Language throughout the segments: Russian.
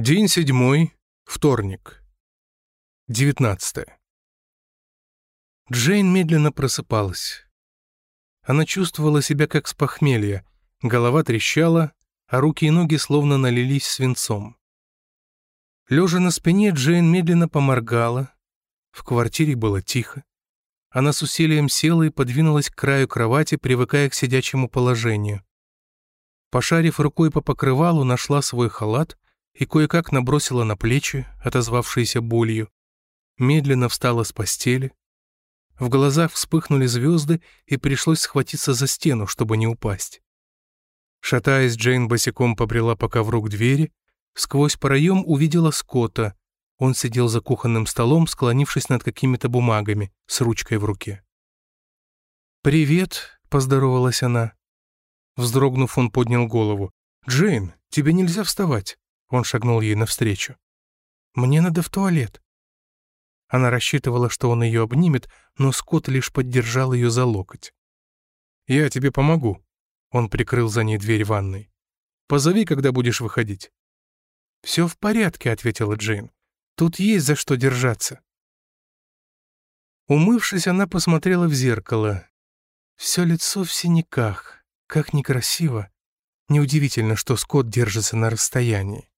День седьмой, вторник. Девятнадцатое. Джейн медленно просыпалась. Она чувствовала себя как с похмелья, голова трещала, а руки и ноги словно налились свинцом. Лежа на спине, Джейн медленно поморгала. В квартире было тихо. Она с усилием села и подвинулась к краю кровати, привыкая к сидячему положению. Пошарив рукой по покрывалу, нашла свой халат — и кое-как набросила на плечи, отозвавшиеся болью. Медленно встала с постели. В глазах вспыхнули звезды, и пришлось схватиться за стену, чтобы не упасть. Шатаясь, Джейн босиком побрела по ковру к двери. Сквозь проем увидела Скотта. Он сидел за кухонным столом, склонившись над какими-то бумагами, с ручкой в руке. «Привет», — поздоровалась она. Вздрогнув, он поднял голову. «Джейн, тебе нельзя вставать». Он шагнул ей навстречу. «Мне надо в туалет». Она рассчитывала, что он ее обнимет, но Скотт лишь поддержал ее за локоть. «Я тебе помогу». Он прикрыл за ней дверь ванной. «Позови, когда будешь выходить». «Все в порядке», — ответила Джейн. «Тут есть за что держаться». Умывшись, она посмотрела в зеркало. Все лицо в синяках. Как некрасиво. Неудивительно, что Скотт держится на расстоянии.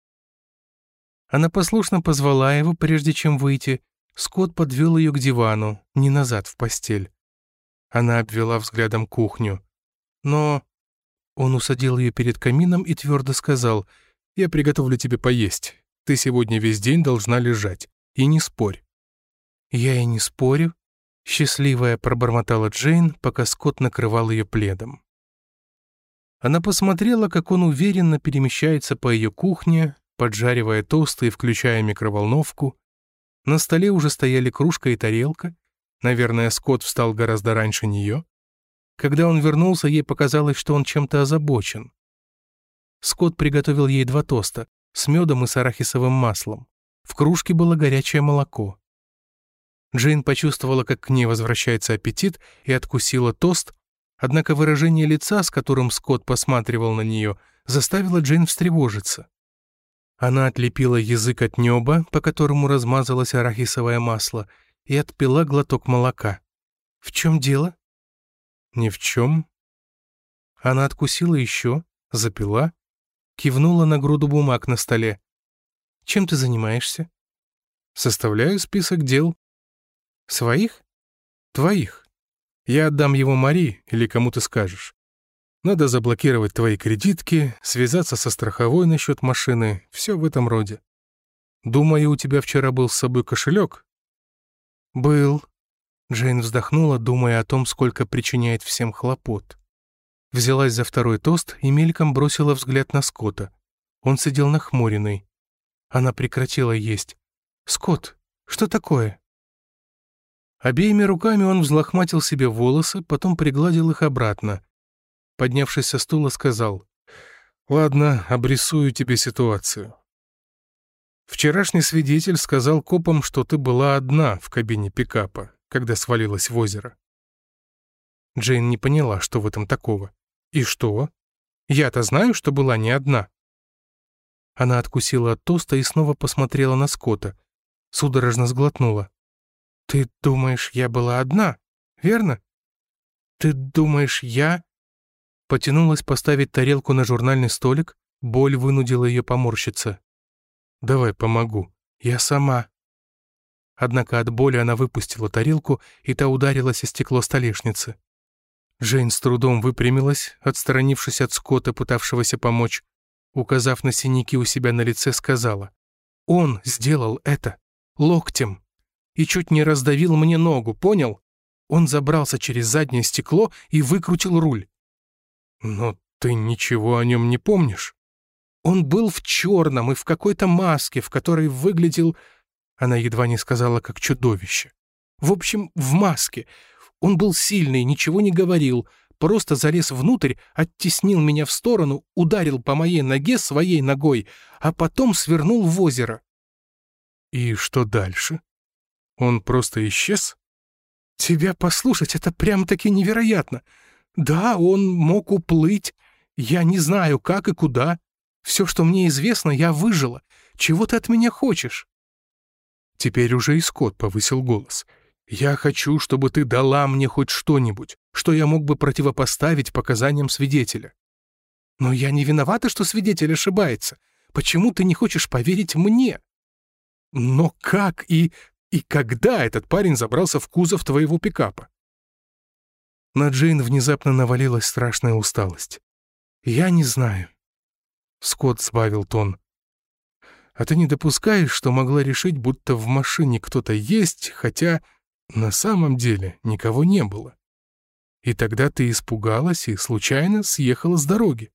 Она послушно позвала его, прежде чем выйти. Скотт подвел ее к дивану, не назад в постель. Она обвела взглядом кухню. Но он усадил ее перед камином и твердо сказал, «Я приготовлю тебе поесть. Ты сегодня весь день должна лежать. И не спорь». «Я и не спорю», — счастливая пробормотала Джейн, пока Скотт накрывал ее пледом. Она посмотрела, как он уверенно перемещается по ее кухне, поджаривая тосты и включая микроволновку. На столе уже стояли кружка и тарелка. Наверное, Скотт встал гораздо раньше нее. Когда он вернулся, ей показалось, что он чем-то озабочен. Скотт приготовил ей два тоста с медом и с арахисовым маслом. В кружке было горячее молоко. Джейн почувствовала, как к ней возвращается аппетит, и откусила тост, однако выражение лица, с которым Скотт посматривал на нее, заставило Джейн встревожиться. Она отлепила язык от неба, по которому размазалось арахисовое масло, и отпила глоток молока. «В чем дело?» «Ни в чем». Она откусила еще, запила, кивнула на груду бумаг на столе. «Чем ты занимаешься?» «Составляю список дел». «Своих?» «Твоих. Я отдам его Мари или кому ты скажешь. Надо заблокировать твои кредитки, связаться со страховой насчет машины, все в этом роде. Думаю, у тебя вчера был с собой кошелек?» «Был». Джейн вздохнула, думая о том, сколько причиняет всем хлопот. Взялась за второй тост и мельком бросила взгляд на Скотта. Он сидел нахмуренный. Она прекратила есть. «Скотт, что такое?» Обеими руками он взлохматил себе волосы, потом пригладил их обратно поднявшись со стула, сказал, «Ладно, обрисую тебе ситуацию. Вчерашний свидетель сказал копам, что ты была одна в кабине пикапа, когда свалилась в озеро. Джейн не поняла, что в этом такого. И что? Я-то знаю, что была не одна. Она откусила от тоста и снова посмотрела на Скотта. Судорожно сглотнула. «Ты думаешь, я была одна, верно? Ты думаешь, я...» Потянулась поставить тарелку на журнальный столик, боль вынудила ее поморщиться. «Давай помогу. Я сама». Однако от боли она выпустила тарелку, и та ударилась о стекло столешницы. Джейн с трудом выпрямилась, отстранившись от Скотта, пытавшегося помочь. Указав на синяки у себя на лице, сказала. «Он сделал это. Локтем. И чуть не раздавил мне ногу, понял? Он забрался через заднее стекло и выкрутил руль. «Но ты ничего о нем не помнишь?» «Он был в черном и в какой-то маске, в которой выглядел...» Она едва не сказала, как чудовище. «В общем, в маске. Он был сильный, ничего не говорил, просто залез внутрь, оттеснил меня в сторону, ударил по моей ноге своей ногой, а потом свернул в озеро». «И что дальше? Он просто исчез?» «Тебя послушать, это прям-таки невероятно. Да, он мог уплыть. Я не знаю, как и куда. Все, что мне известно, я выжила. Чего ты от меня хочешь?» Теперь уже и Скотт повысил голос. «Я хочу, чтобы ты дала мне хоть что-нибудь, что я мог бы противопоставить показаниям свидетеля». «Но я не виновата, что свидетель ошибается. Почему ты не хочешь поверить мне?» «Но как и... и когда этот парень забрался в кузов твоего пикапа?» На Джейн внезапно навалилась страшная усталость. «Я не знаю». Скотт сбавил тон. «А ты не допускаешь, что могла решить, будто в машине кто-то есть, хотя на самом деле никого не было? И тогда ты испугалась и случайно съехала с дороги».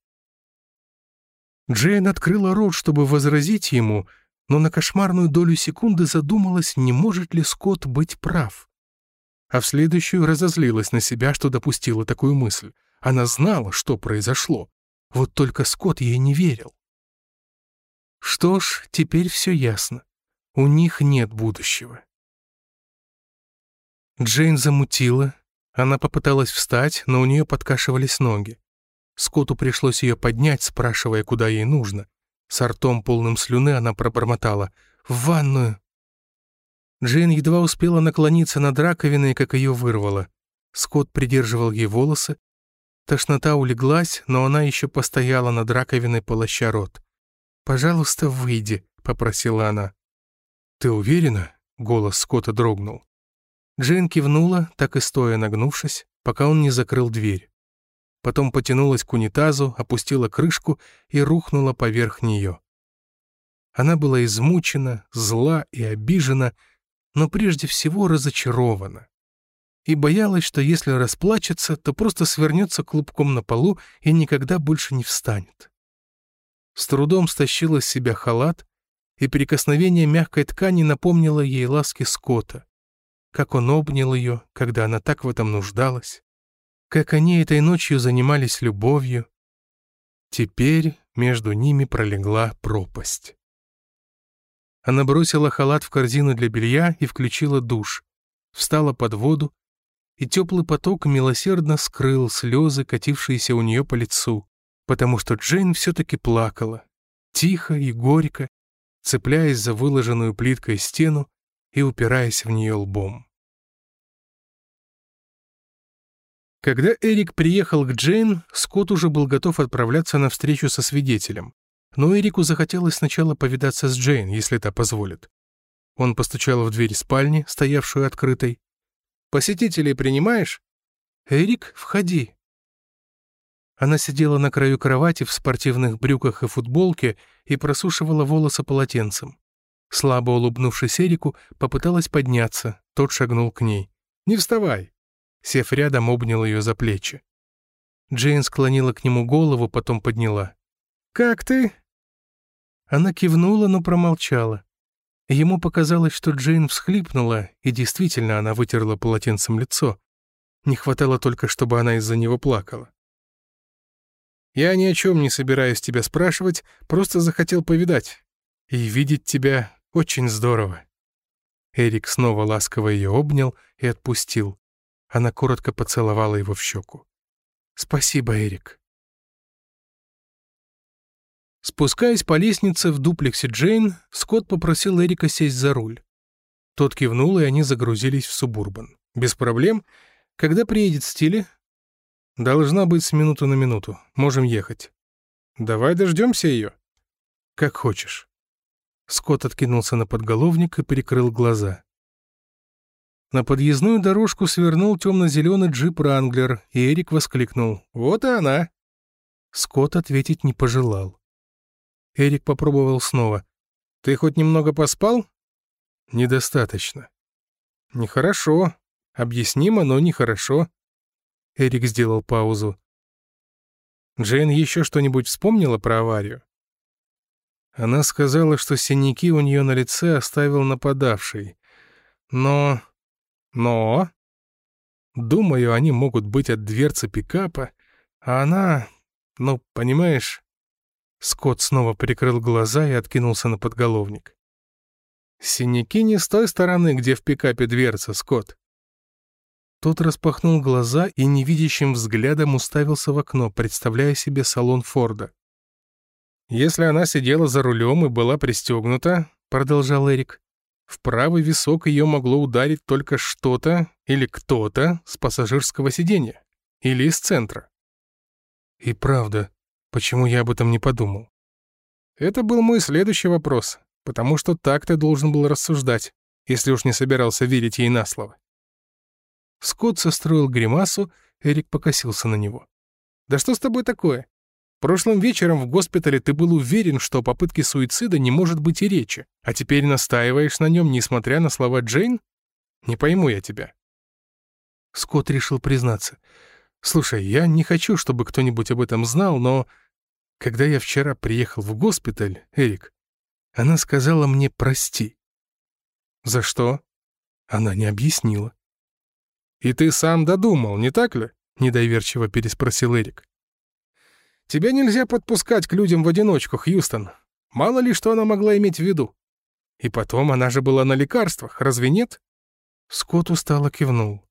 Джейн открыла рот, чтобы возразить ему, но на кошмарную долю секунды задумалась, не может ли Скотт быть прав. А в следующую разозлилась на себя, что допустила такую мысль. Она знала, что произошло. Вот только Скотт ей не верил. Что ж, теперь все ясно. У них нет будущего. Джейн замутила. Она попыталась встать, но у нее подкашивались ноги. Скотту пришлось ее поднять, спрашивая, куда ей нужно. С ртом полным слюны она пробормотала «В ванную». Джейн едва успела наклониться над раковиной, как ее вырвало. Скотт придерживал ей волосы. Тошнота улеглась, но она еще постояла над раковиной, полоща рот. «Пожалуйста, выйди», — попросила она. «Ты уверена?» — голос Скотта дрогнул. Джейн кивнула, так и стоя нагнувшись, пока он не закрыл дверь потом потянулась к унитазу, опустила крышку и рухнула поверх нее. Она была измучена, зла и обижена, но прежде всего разочарована. И боялась, что если расплачется, то просто свернется клубком на полу и никогда больше не встанет. С трудом стащила с себя халат, и прикосновение мягкой ткани напомнило ей ласки Скотта, как он обнял ее, когда она так в этом нуждалась, как они этой ночью занимались любовью. Теперь между ними пролегла пропасть. Она бросила халат в корзину для белья и включила душ, встала под воду, и теплый поток милосердно скрыл слезы, катившиеся у нее по лицу, потому что Джейн все-таки плакала, тихо и горько, цепляясь за выложенную плиткой стену и упираясь в нее лбом. Когда Эрик приехал к Джейн, Скотт уже был готов отправляться на встречу со свидетелем. Но Эрику захотелось сначала повидаться с Джейн, если та позволит. Он постучал в дверь спальни, стоявшую открытой. «Посетителей принимаешь?» «Эрик, входи». Она сидела на краю кровати в спортивных брюках и футболке и просушивала волосы полотенцем. Слабо улыбнувшись Эрику, попыталась подняться, тот шагнул к ней. «Не вставай, Сев рядом, обнял ее за плечи. Джейн склонила к нему голову, потом подняла. «Как ты?» Она кивнула, но промолчала. Ему показалось, что Джейн всхлипнула, и действительно она вытерла полотенцем лицо. Не хватало только, чтобы она из-за него плакала. «Я ни о чем не собираюсь тебя спрашивать, просто захотел повидать. И видеть тебя очень здорово». Эрик снова ласково ее обнял и отпустил. Она коротко поцеловала его в щеку. «Спасибо, Эрик». Спускаясь по лестнице в дуплексе Джейн, Скотт попросил Эрика сесть за руль. Тот кивнул, и они загрузились в Субурбан. «Без проблем. Когда приедет Стиле?» «Должна быть с минуты на минуту. Можем ехать». «Давай дождемся ее». «Как хочешь». Скотт откинулся на подголовник и прикрыл глаза. На подъездную дорожку свернул темно-зеленый джип «Ранглер», и Эрик воскликнул «Вот и она!». Скотт ответить не пожелал. Эрик попробовал снова. «Ты хоть немного поспал?» «Недостаточно». «Нехорошо. Объяснимо, но нехорошо». Эрик сделал паузу. «Джейн еще что-нибудь вспомнила про аварию?» Она сказала, что синяки у нее на лице оставил нападавший. Но но... Думаю, они могут быть от дверцы пикапа, а она... Ну, понимаешь... Скотт снова прикрыл глаза и откинулся на подголовник. «Синяки не с той стороны, где в пикапе дверца, Скотт». Тот распахнул глаза и невидящим взглядом уставился в окно, представляя себе салон Форда. Если она сидела за рулем и была пристегнута, продолжал Эрик, в правый висок ее могло ударить только что-то или кто-то с пассажирского сиденья или из центра. И правда, почему я об этом не подумал? Это был мой следующий вопрос, потому что так ты должен был рассуждать, если уж не собирался верить ей на слово. Скотт состроил гримасу, Эрик покосился на него. «Да что с тобой такое? Прошлым вечером в госпитале ты был уверен, что о попытке суицида не может быть и речи, а теперь настаиваешь на нем, несмотря на слова Джейн? Не пойму я тебя». Скотт решил признаться. «Слушай, я не хочу, чтобы кто-нибудь об этом знал, но когда я вчера приехал в госпиталь, Эрик, она сказала мне «прости». «За что?» Она не объяснила. «И ты сам додумал, не так ли?» — недоверчиво переспросил Эрик. «Тебя нельзя подпускать к людям в одиночку, Хьюстон. Мало ли, что она могла иметь в виду. И потом, она же была на лекарствах, разве нет?» Скотт устало кивнул.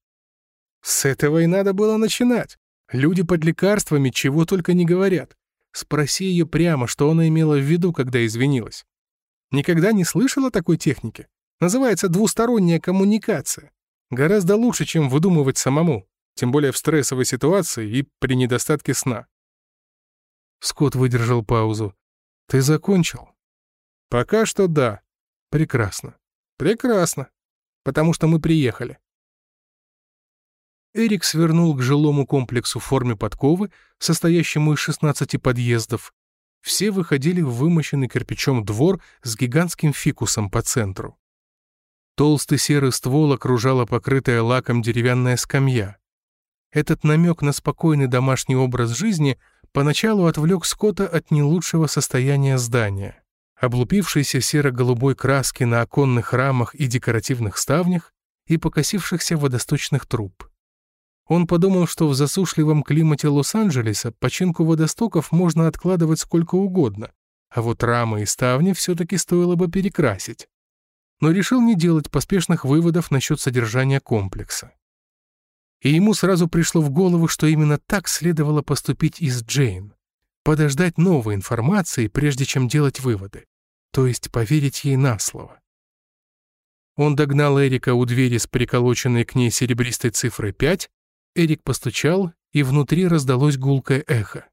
«С этого и надо было начинать. Люди под лекарствами чего только не говорят. Спроси ее прямо, что она имела в виду, когда извинилась. Никогда не слышала такой техники? Называется двусторонняя коммуникация. Гораздо лучше, чем выдумывать самому, тем более в стрессовой ситуации и при недостатке сна. Скотт выдержал паузу. «Ты закончил?» «Пока что да». «Прекрасно». «Прекрасно. Потому что мы приехали». Эрик свернул к жилому комплексу в форме подковы, состоящему из 16 подъездов. Все выходили в вымощенный кирпичом двор с гигантским фикусом по центру. Толстый серый ствол окружала покрытая лаком деревянная скамья. Этот намек на спокойный домашний образ жизни поначалу отвлек Скотта от не лучшего состояния здания. Облупившейся серо-голубой краски на оконных рамах и декоративных ставнях и покосившихся водосточных труб. Он подумал, что в засушливом климате Лос-Анджелеса починку водостоков можно откладывать сколько угодно, а вот рамы и ставни все-таки стоило бы перекрасить но решил не делать поспешных выводов насчет содержания комплекса. И ему сразу пришло в голову, что именно так следовало поступить и с Джейн. Подождать новой информации, прежде чем делать выводы. То есть поверить ей на слово. Он догнал Эрика у двери с приколоченной к ней серебристой цифрой 5, Эрик постучал, и внутри раздалось гулкое эхо.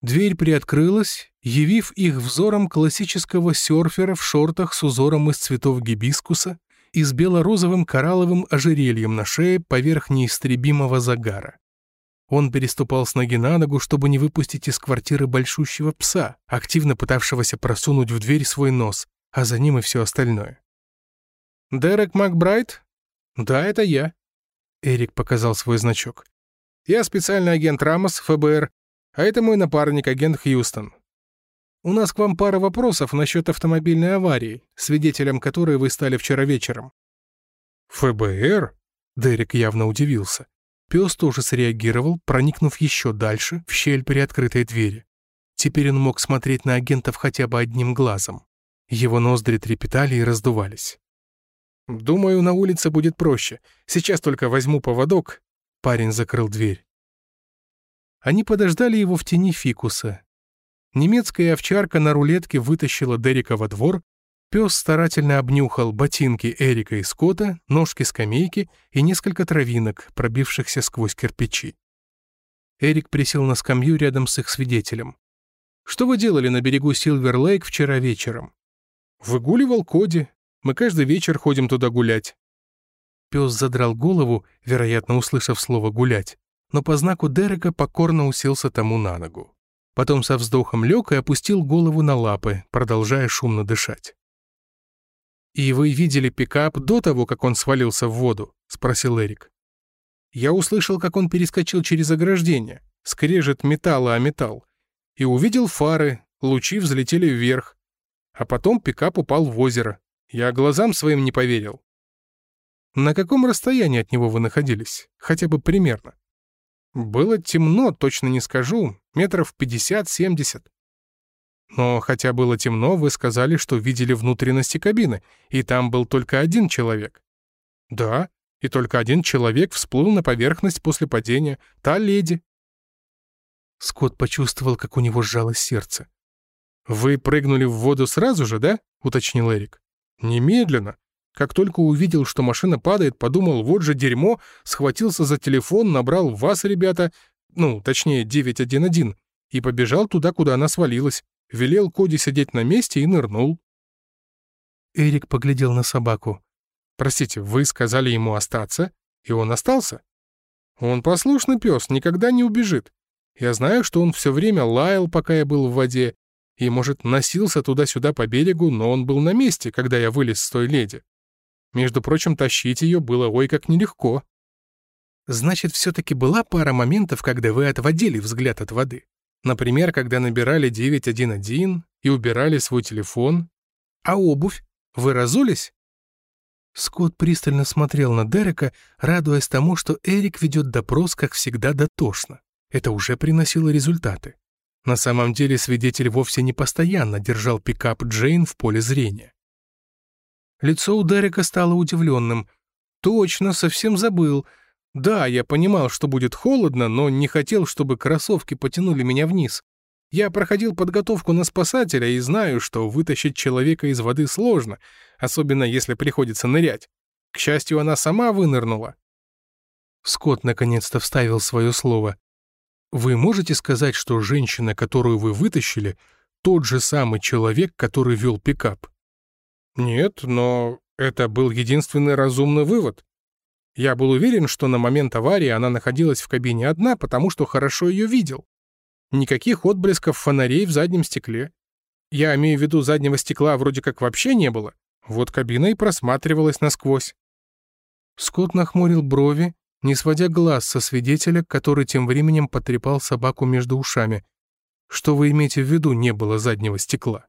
Дверь приоткрылась, явив их взором классического серфера в шортах с узором из цветов гибискуса и с бело-розовым коралловым ожерельем на шее поверх неистребимого загара. Он переступал с ноги на ногу, чтобы не выпустить из квартиры большущего пса, активно пытавшегося просунуть в дверь свой нос, а за ним и все остальное. «Дерек Макбрайт?» «Да, это я», — Эрик показал свой значок. «Я специальный агент Рамос, ФБР, а это мой напарник, агент Хьюстон. У нас к вам пара вопросов насчет автомобильной аварии, свидетелем которой вы стали вчера вечером». «ФБР?» Дерек явно удивился. Пес тоже среагировал, проникнув еще дальше, в щель при открытой двери. Теперь он мог смотреть на агентов хотя бы одним глазом. Его ноздри трепетали и раздувались. «Думаю, на улице будет проще. Сейчас только возьму поводок». Парень закрыл дверь. Они подождали его в тени фикуса. Немецкая овчарка на рулетке вытащила Дерека во двор, пес старательно обнюхал ботинки Эрика и Скотта, ножки скамейки и несколько травинок, пробившихся сквозь кирпичи. Эрик присел на скамью рядом с их свидетелем. «Что вы делали на берегу Силвер-Лейк вчера вечером?» «Выгуливал Коди. Мы каждый вечер ходим туда гулять». Пес задрал голову, вероятно, услышав слово «гулять», но по знаку Дерека покорно уселся тому на ногу. Потом со вздохом лег и опустил голову на лапы, продолжая шумно дышать. «И вы видели пикап до того, как он свалился в воду?» — спросил Эрик. «Я услышал, как он перескочил через ограждение, скрежет металла о металл, и увидел фары, лучи взлетели вверх. А потом пикап упал в озеро. Я глазам своим не поверил». «На каком расстоянии от него вы находились? Хотя бы примерно?» Было темно, точно не скажу, метров 50-70. Но хотя было темно, вы сказали, что видели внутренности кабины, и там был только один человек. Да, и только один человек всплыл на поверхность после падения, та леди. Скотт почувствовал, как у него сжалось сердце. «Вы прыгнули в воду сразу же, да?» — уточнил Эрик. «Немедленно. Как только увидел, что машина падает, подумал, вот же дерьмо, схватился за телефон, набрал вас, ребята, ну, точнее, 911, и побежал туда, куда она свалилась. Велел Коди сидеть на месте и нырнул». Эрик поглядел на собаку. «Простите, вы сказали ему остаться, и он остался?» «Он послушный пес, никогда не убежит. Я знаю, что он все время лаял, пока я был в воде, и, может, носился туда-сюда по берегу, но он был на месте, когда я вылез с той леди. Между прочим, тащить ее было ой как нелегко. Значит, все-таки была пара моментов, когда вы отводили взгляд от воды. Например, когда набирали 911 и убирали свой телефон. А обувь? Вы разулись? Скотт пристально смотрел на Дерека, радуясь тому, что Эрик ведет допрос, как всегда, дотошно. Это уже приносило результаты. На самом деле свидетель вовсе не постоянно держал пикап Джейн в поле зрения. Лицо у Дерека стало удивленным. «Точно, совсем забыл. Да, я понимал, что будет холодно, но не хотел, чтобы кроссовки потянули меня вниз. Я проходил подготовку на спасателя и знаю, что вытащить человека из воды сложно, особенно если приходится нырять. К счастью, она сама вынырнула». Скотт наконец-то вставил свое слово. Вы можете сказать, что женщина, которую вы вытащили, тот же самый человек, который вел пикап? Нет, но это был единственный разумный вывод. Я был уверен, что на момент аварии она находилась в кабине одна, потому что хорошо ее видел. Никаких отблесков фонарей в заднем стекле. Я имею в виду, заднего стекла вроде как вообще не было. Вот кабина и просматривалась насквозь. Скотт нахмурил брови, не сводя глаз со свидетеля, который тем временем потрепал собаку между ушами. Что вы имеете в виду, не было заднего стекла?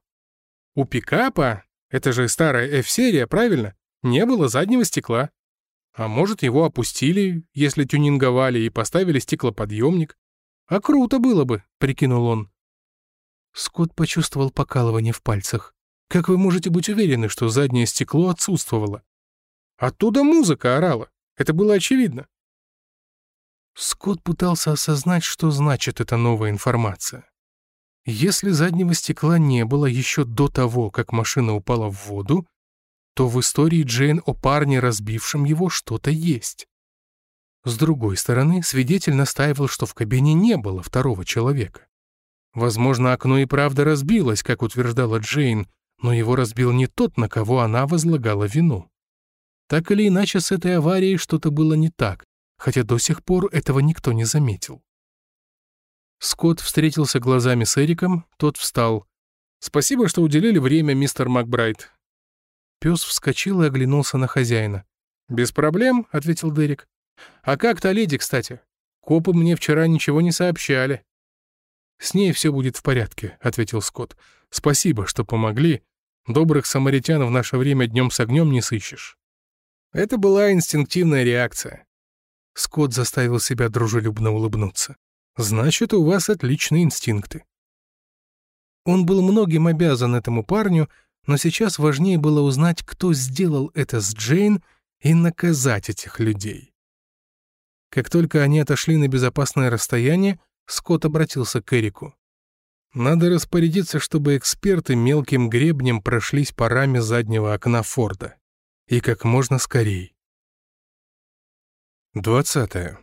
У пикапа, это же старая F-серия, правильно? Не было заднего стекла. А может, его опустили, если тюнинговали, и поставили стеклоподъемник. А круто было бы, прикинул он. Скотт почувствовал покалывание в пальцах. Как вы можете быть уверены, что заднее стекло отсутствовало? Оттуда музыка орала. Это было очевидно. Скотт пытался осознать, что значит эта новая информация. Если заднего стекла не было еще до того, как машина упала в воду, то в истории Джейн о парне, разбившем его, что-то есть. С другой стороны, свидетель настаивал, что в кабине не было второго человека. Возможно, окно и правда разбилось, как утверждала Джейн, но его разбил не тот, на кого она возлагала вину. Так или иначе, с этой аварией что-то было не так, хотя до сих пор этого никто не заметил. Скотт встретился глазами с Эриком, тот встал. «Спасибо, что уделили время, мистер Макбрайт». Пес вскочил и оглянулся на хозяина. «Без проблем», — ответил Дерек. «А как та леди, кстати? Копы мне вчера ничего не сообщали». «С ней все будет в порядке», — ответил Скотт. «Спасибо, что помогли. Добрых самаритян в наше время днем с огнем не сыщешь». Это была инстинктивная реакция. Скотт заставил себя дружелюбно улыбнуться. «Значит, у вас отличные инстинкты». Он был многим обязан этому парню, но сейчас важнее было узнать, кто сделал это с Джейн, и наказать этих людей. Как только они отошли на безопасное расстояние, Скотт обратился к Эрику. «Надо распорядиться, чтобы эксперты мелким гребнем прошлись раме заднего окна Форда. И как можно скорее. 20.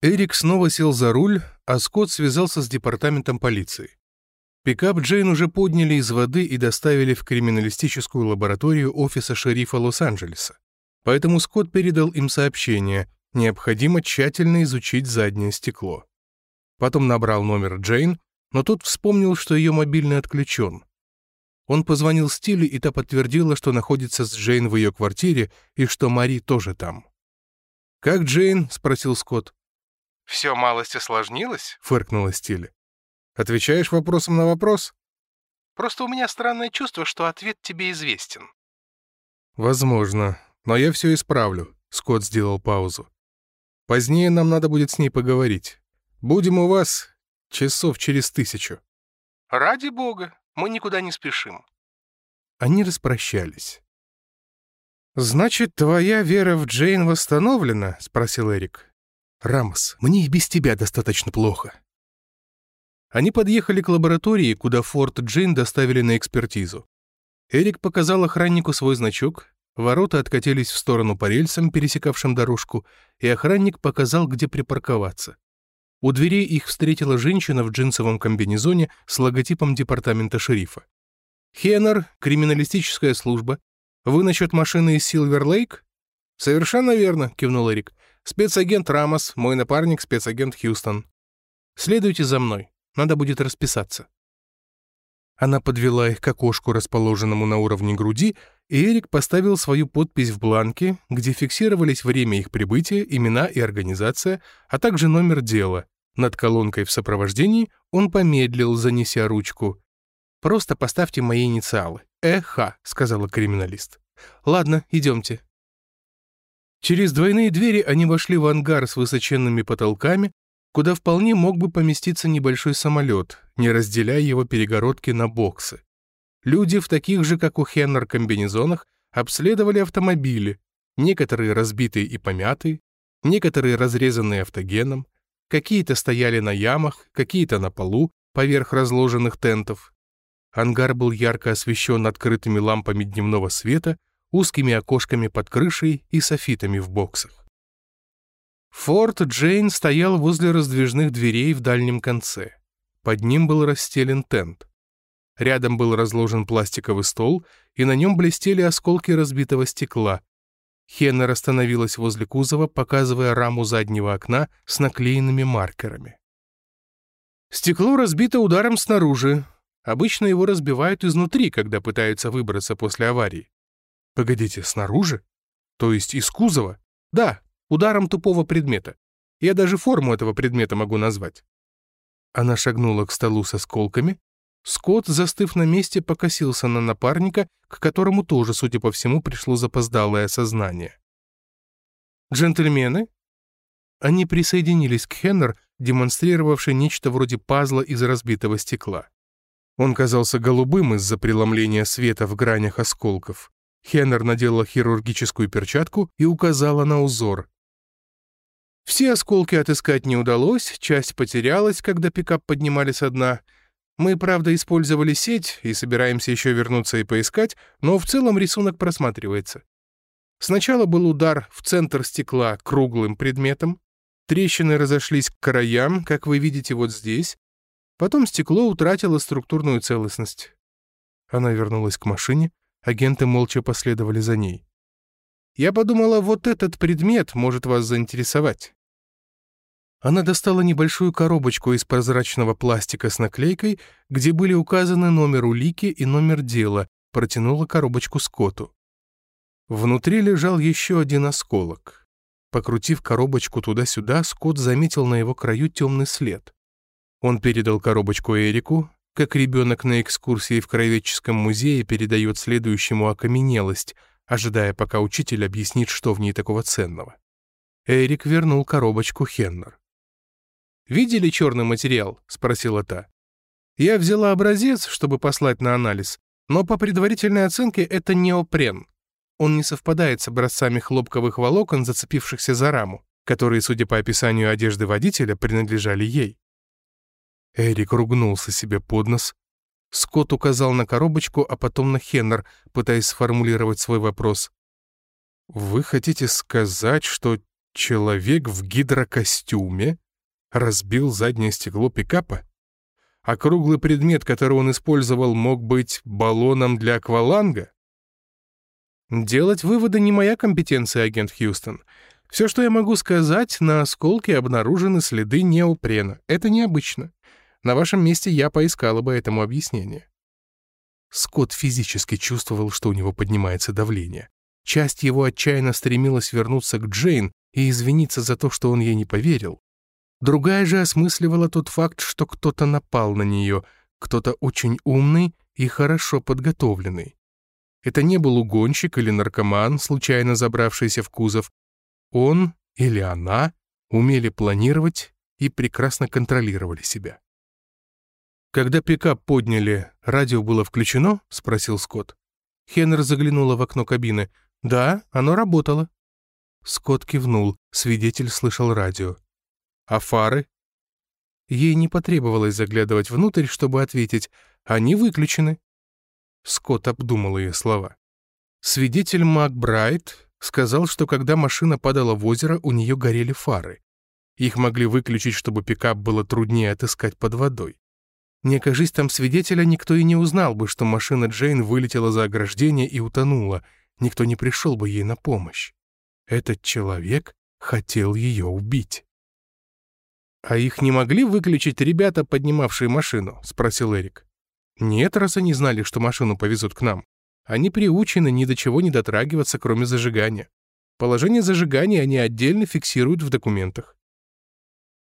Эрик снова сел за руль, а Скотт связался с департаментом полиции. Пикап Джейн уже подняли из воды и доставили в криминалистическую лабораторию офиса шерифа Лос-Анджелеса. Поэтому Скотт передал им сообщение, необходимо тщательно изучить заднее стекло. Потом набрал номер Джейн, но тот вспомнил, что ее мобильный отключен. Он позвонил Стиле, и та подтвердила, что находится с Джейн в ее квартире и что Мари тоже там. «Как Джейн?» — спросил Скотт. «Все малость осложнилось?» — фыркнула Стиле. «Отвечаешь вопросом на вопрос?» «Просто у меня странное чувство, что ответ тебе известен». «Возможно, но я все исправлю», — Скотт сделал паузу. «Позднее нам надо будет с ней поговорить. Будем у вас часов через тысячу». «Ради бога, мы никуда не спешим». Они распрощались. «Значит, твоя вера в Джейн восстановлена?» — спросил Эрик. «Рамос, мне и без тебя достаточно плохо». Они подъехали к лаборатории, куда Форд Джейн доставили на экспертизу. Эрик показал охраннику свой значок, ворота откатились в сторону по рельсам, пересекавшим дорожку, и охранник показал, где припарковаться. У дверей их встретила женщина в джинсовом комбинезоне с логотипом департамента шерифа. «Хеннер, криминалистическая служба. Вы насчет машины из Силвер Лейк?» «Совершенно верно», — кивнул Эрик. «Спецагент Рамос, мой напарник, спецагент Хьюстон. Следуйте за мной». Надо будет расписаться». Она подвела их к окошку, расположенному на уровне груди, и Эрик поставил свою подпись в бланке, где фиксировались время их прибытия, имена и организация, а также номер дела. Над колонкой в сопровождении он помедлил, занеся ручку. «Просто поставьте мои инициалы. ЭХ», — сказала криминалист. «Ладно, идемте». Через двойные двери они вошли в ангар с высоченными потолками, куда вполне мог бы поместиться небольшой самолет, не разделяя его перегородки на боксы. Люди в таких же, как у Хеннер, комбинезонах обследовали автомобили, некоторые разбитые и помятые, некоторые разрезанные автогеном, какие-то стояли на ямах, какие-то на полу, поверх разложенных тентов. Ангар был ярко освещен открытыми лампами дневного света, узкими окошками под крышей и софитами в боксах. Форт Джейн стоял возле раздвижных дверей в дальнем конце. Под ним был расстелен тент. Рядом был разложен пластиковый стол, и на нем блестели осколки разбитого стекла. Хеннер остановилась возле кузова, показывая раму заднего окна с наклеенными маркерами. Стекло разбито ударом снаружи. Обычно его разбивают изнутри, когда пытаются выбраться после аварии. Погодите, снаружи? То есть из кузова? Да, ударом тупого предмета. Я даже форму этого предмета могу назвать. Она шагнула к столу со сколками. Скотт, застыв на месте, покосился на напарника, к которому тоже, судя по всему, пришло запоздалое сознание. «Джентльмены?» Они присоединились к Хеннер, демонстрировавшей нечто вроде пазла из разбитого стекла. Он казался голубым из-за преломления света в гранях осколков. Хеннер надела хирургическую перчатку и указала на узор, все осколки отыскать не удалось, часть потерялась, когда пикап поднимали со дна. Мы, правда, использовали сеть и собираемся еще вернуться и поискать, но в целом рисунок просматривается. Сначала был удар в центр стекла круглым предметом, трещины разошлись к краям, как вы видите вот здесь, потом стекло утратило структурную целостность. Она вернулась к машине, агенты молча последовали за ней. Я подумала, вот этот предмет может вас заинтересовать. Она достала небольшую коробочку из прозрачного пластика с наклейкой, где были указаны номер улики и номер дела, протянула коробочку Скотту. Внутри лежал еще один осколок. Покрутив коробочку туда-сюда, Скотт заметил на его краю темный след. Он передал коробочку Эрику, как ребенок на экскурсии в краеведческом музее передает следующему окаменелость — ожидая, пока учитель объяснит, что в ней такого ценного. Эрик вернул коробочку Хеннер. «Видели черный материал?» — спросила та. «Я взяла образец, чтобы послать на анализ, но по предварительной оценке это неопрен. Он не совпадает с образцами хлопковых волокон, зацепившихся за раму, которые, судя по описанию одежды водителя, принадлежали ей». Эрик ругнулся себе под нос, Скотт указал на коробочку, а потом на Хеннер, пытаясь сформулировать свой вопрос. «Вы хотите сказать, что человек в гидрокостюме разбил заднее стекло пикапа? А круглый предмет, который он использовал, мог быть баллоном для акваланга?» «Делать выводы не моя компетенция, агент Хьюстон. Все, что я могу сказать, на осколке обнаружены следы неопрена. Это необычно. На вашем месте я поискала бы этому объяснение». Скотт физически чувствовал, что у него поднимается давление. Часть его отчаянно стремилась вернуться к Джейн и извиниться за то, что он ей не поверил. Другая же осмысливала тот факт, что кто-то напал на нее, кто-то очень умный и хорошо подготовленный. Это не был угонщик или наркоман, случайно забравшийся в кузов. Он или она умели планировать и прекрасно контролировали себя. «Когда пикап подняли, радио было включено?» — спросил Скотт. Хеннер заглянула в окно кабины. «Да, оно работало». Скотт кивнул, свидетель слышал радио. «А фары?» Ей не потребовалось заглядывать внутрь, чтобы ответить «Они выключены». Скотт обдумал ее слова. Свидетель Макбрайт сказал, что когда машина падала в озеро, у нее горели фары. Их могли выключить, чтобы пикап было труднее отыскать под водой. Не окажись там свидетеля, никто и не узнал бы, что машина Джейн вылетела за ограждение и утонула. Никто не пришел бы ей на помощь. Этот человек хотел ее убить. «А их не могли выключить ребята, поднимавшие машину?» — спросил Эрик. «Нет, раз они знали, что машину повезут к нам. Они приучены ни до чего не дотрагиваться, кроме зажигания. Положение зажигания они отдельно фиксируют в документах.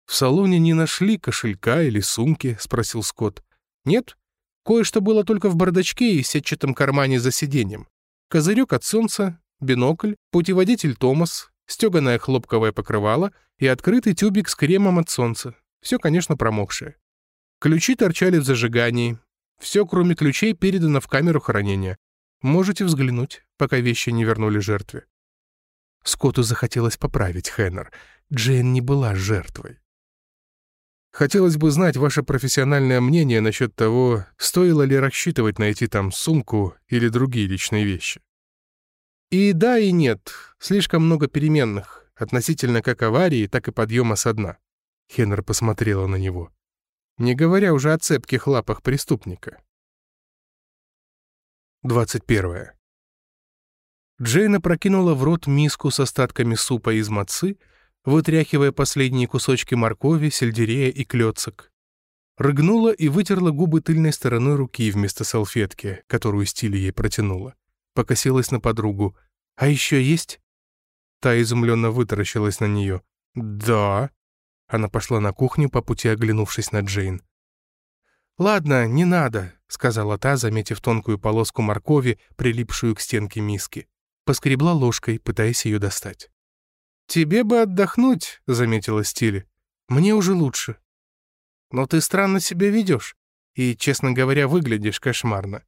«В салоне не нашли кошелька или сумки?» — спросил Скотт. «Нет. Кое-что было только в бардачке и сетчатом кармане за сиденьем. Козырек от солнца, бинокль, путеводитель Томас, стеганое хлопковое покрывало и открытый тюбик с кремом от солнца. Все, конечно, промокшее. Ключи торчали в зажигании. Все, кроме ключей, передано в камеру хранения. Можете взглянуть, пока вещи не вернули жертве». Скотту захотелось поправить Хеннер. Джейн не была жертвой. Хотелось бы знать ваше профессиональное мнение насчет того, стоило ли рассчитывать найти там сумку или другие личные вещи. И да, и нет. Слишком много переменных, относительно как аварии, так и подъема со дна. Хеннер посмотрела на него. Не говоря уже о цепких лапах преступника. 21. Джейна прокинула в рот миску с остатками супа из мацы вытряхивая последние кусочки моркови, сельдерея и клёцок. Рыгнула и вытерла губы тыльной стороной руки вместо салфетки, которую Стили ей протянула. Покосилась на подругу. «А еще есть?» Та изумленно вытаращилась на нее. «Да». Она пошла на кухню, по пути оглянувшись на Джейн. «Ладно, не надо», — сказала та, заметив тонкую полоску моркови, прилипшую к стенке миски. Поскребла ложкой, пытаясь ее достать. «Тебе бы отдохнуть», — заметила Стили. «Мне уже лучше». «Но ты странно себя ведешь и, честно говоря, выглядишь кошмарно.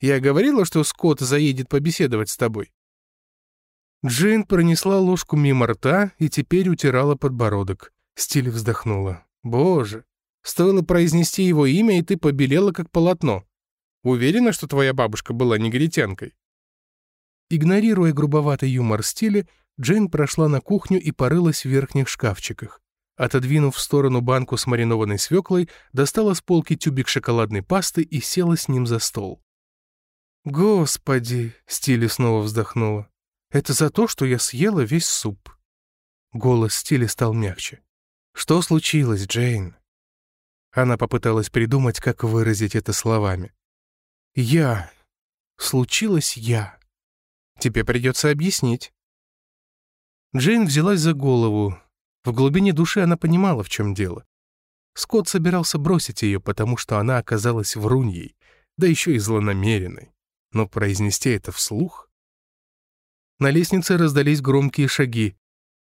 Я говорила, что Скотт заедет побеседовать с тобой». Джейн пронесла ложку мимо рта и теперь утирала подбородок. Стили вздохнула. «Боже, стоило произнести его имя, и ты побелела, как полотно. Уверена, что твоя бабушка была негритянкой?» Игнорируя грубоватый юмор Стили, Джейн прошла на кухню и порылась в верхних шкафчиках. Отодвинув в сторону банку с маринованной свеклой, достала с полки тюбик шоколадной пасты и села с ним за стол. «Господи!» — Стили снова вздохнула. «Это за то, что я съела весь суп». Голос Стили стал мягче. «Что случилось, Джейн?» Она попыталась придумать, как выразить это словами. «Я. Случилось я. Тебе придется объяснить». Джейн взялась за голову. В глубине души она понимала, в чем дело. Скотт собирался бросить ее, потому что она оказалась вруньей, да еще и злонамеренной. Но произнести это вслух... На лестнице раздались громкие шаги.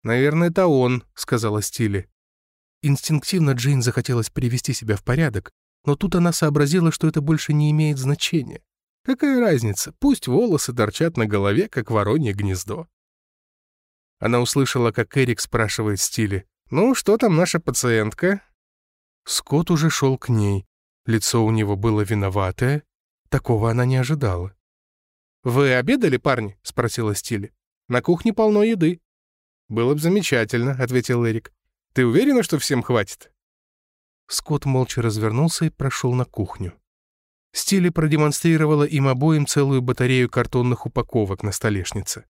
«Наверное, это он», — сказала Стиле. Инстинктивно Джейн захотелось привести себя в порядок, но тут она сообразила, что это больше не имеет значения. Какая разница, пусть волосы торчат на голове, как воронье гнездо. Она услышала, как Эрик спрашивает Стиле. «Ну, что там наша пациентка?» Скотт уже шел к ней. Лицо у него было виноватое. Такого она не ожидала. «Вы обедали, парни?» — спросила Стиле. «На кухне полно еды». «Было бы замечательно», — ответил Эрик. «Ты уверена, что всем хватит?» Скотт молча развернулся и прошел на кухню. Стиле продемонстрировала им обоим целую батарею картонных упаковок на столешнице.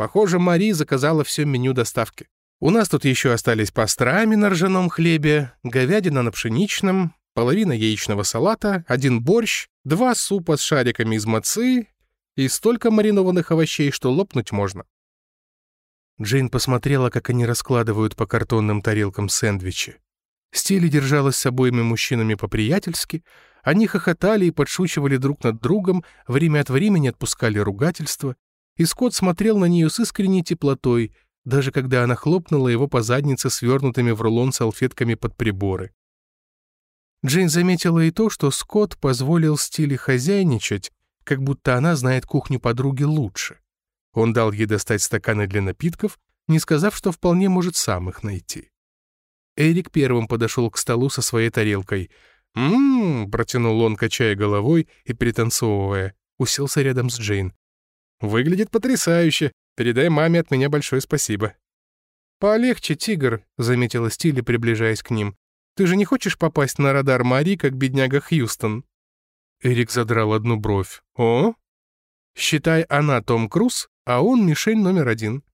Похоже, Мари заказала все меню доставки. У нас тут еще остались пастрами на ржаном хлебе, говядина на пшеничном, половина яичного салата, один борщ, два супа с шариками из мацы и столько маринованных овощей, что лопнуть можно. Джейн посмотрела, как они раскладывают по картонным тарелкам сэндвичи. Стили держалась с обоими мужчинами по-приятельски, они хохотали и подшучивали друг над другом, время от времени отпускали ругательства, и Скотт смотрел на нее с искренней теплотой, даже когда она хлопнула его по заднице свернутыми в рулон салфетками под приборы. Джейн заметила и то, что Скотт позволил Стиле хозяйничать, как будто она знает кухню подруги лучше. Он дал ей достать стаканы для напитков, не сказав, что вполне может сам их найти. Эрик первым подошел к столу со своей тарелкой. «М-м-м», протянул он, качая головой и пританцовывая. Уселся рядом с Джейн. «Выглядит потрясающе. Передай маме от меня большое спасибо». «Полегче, тигр», — заметила Стилли, приближаясь к ним. «Ты же не хочешь попасть на радар Мари, как бедняга Хьюстон?» Эрик задрал одну бровь. «О? Считай, она Том Круз, а он мишень номер один».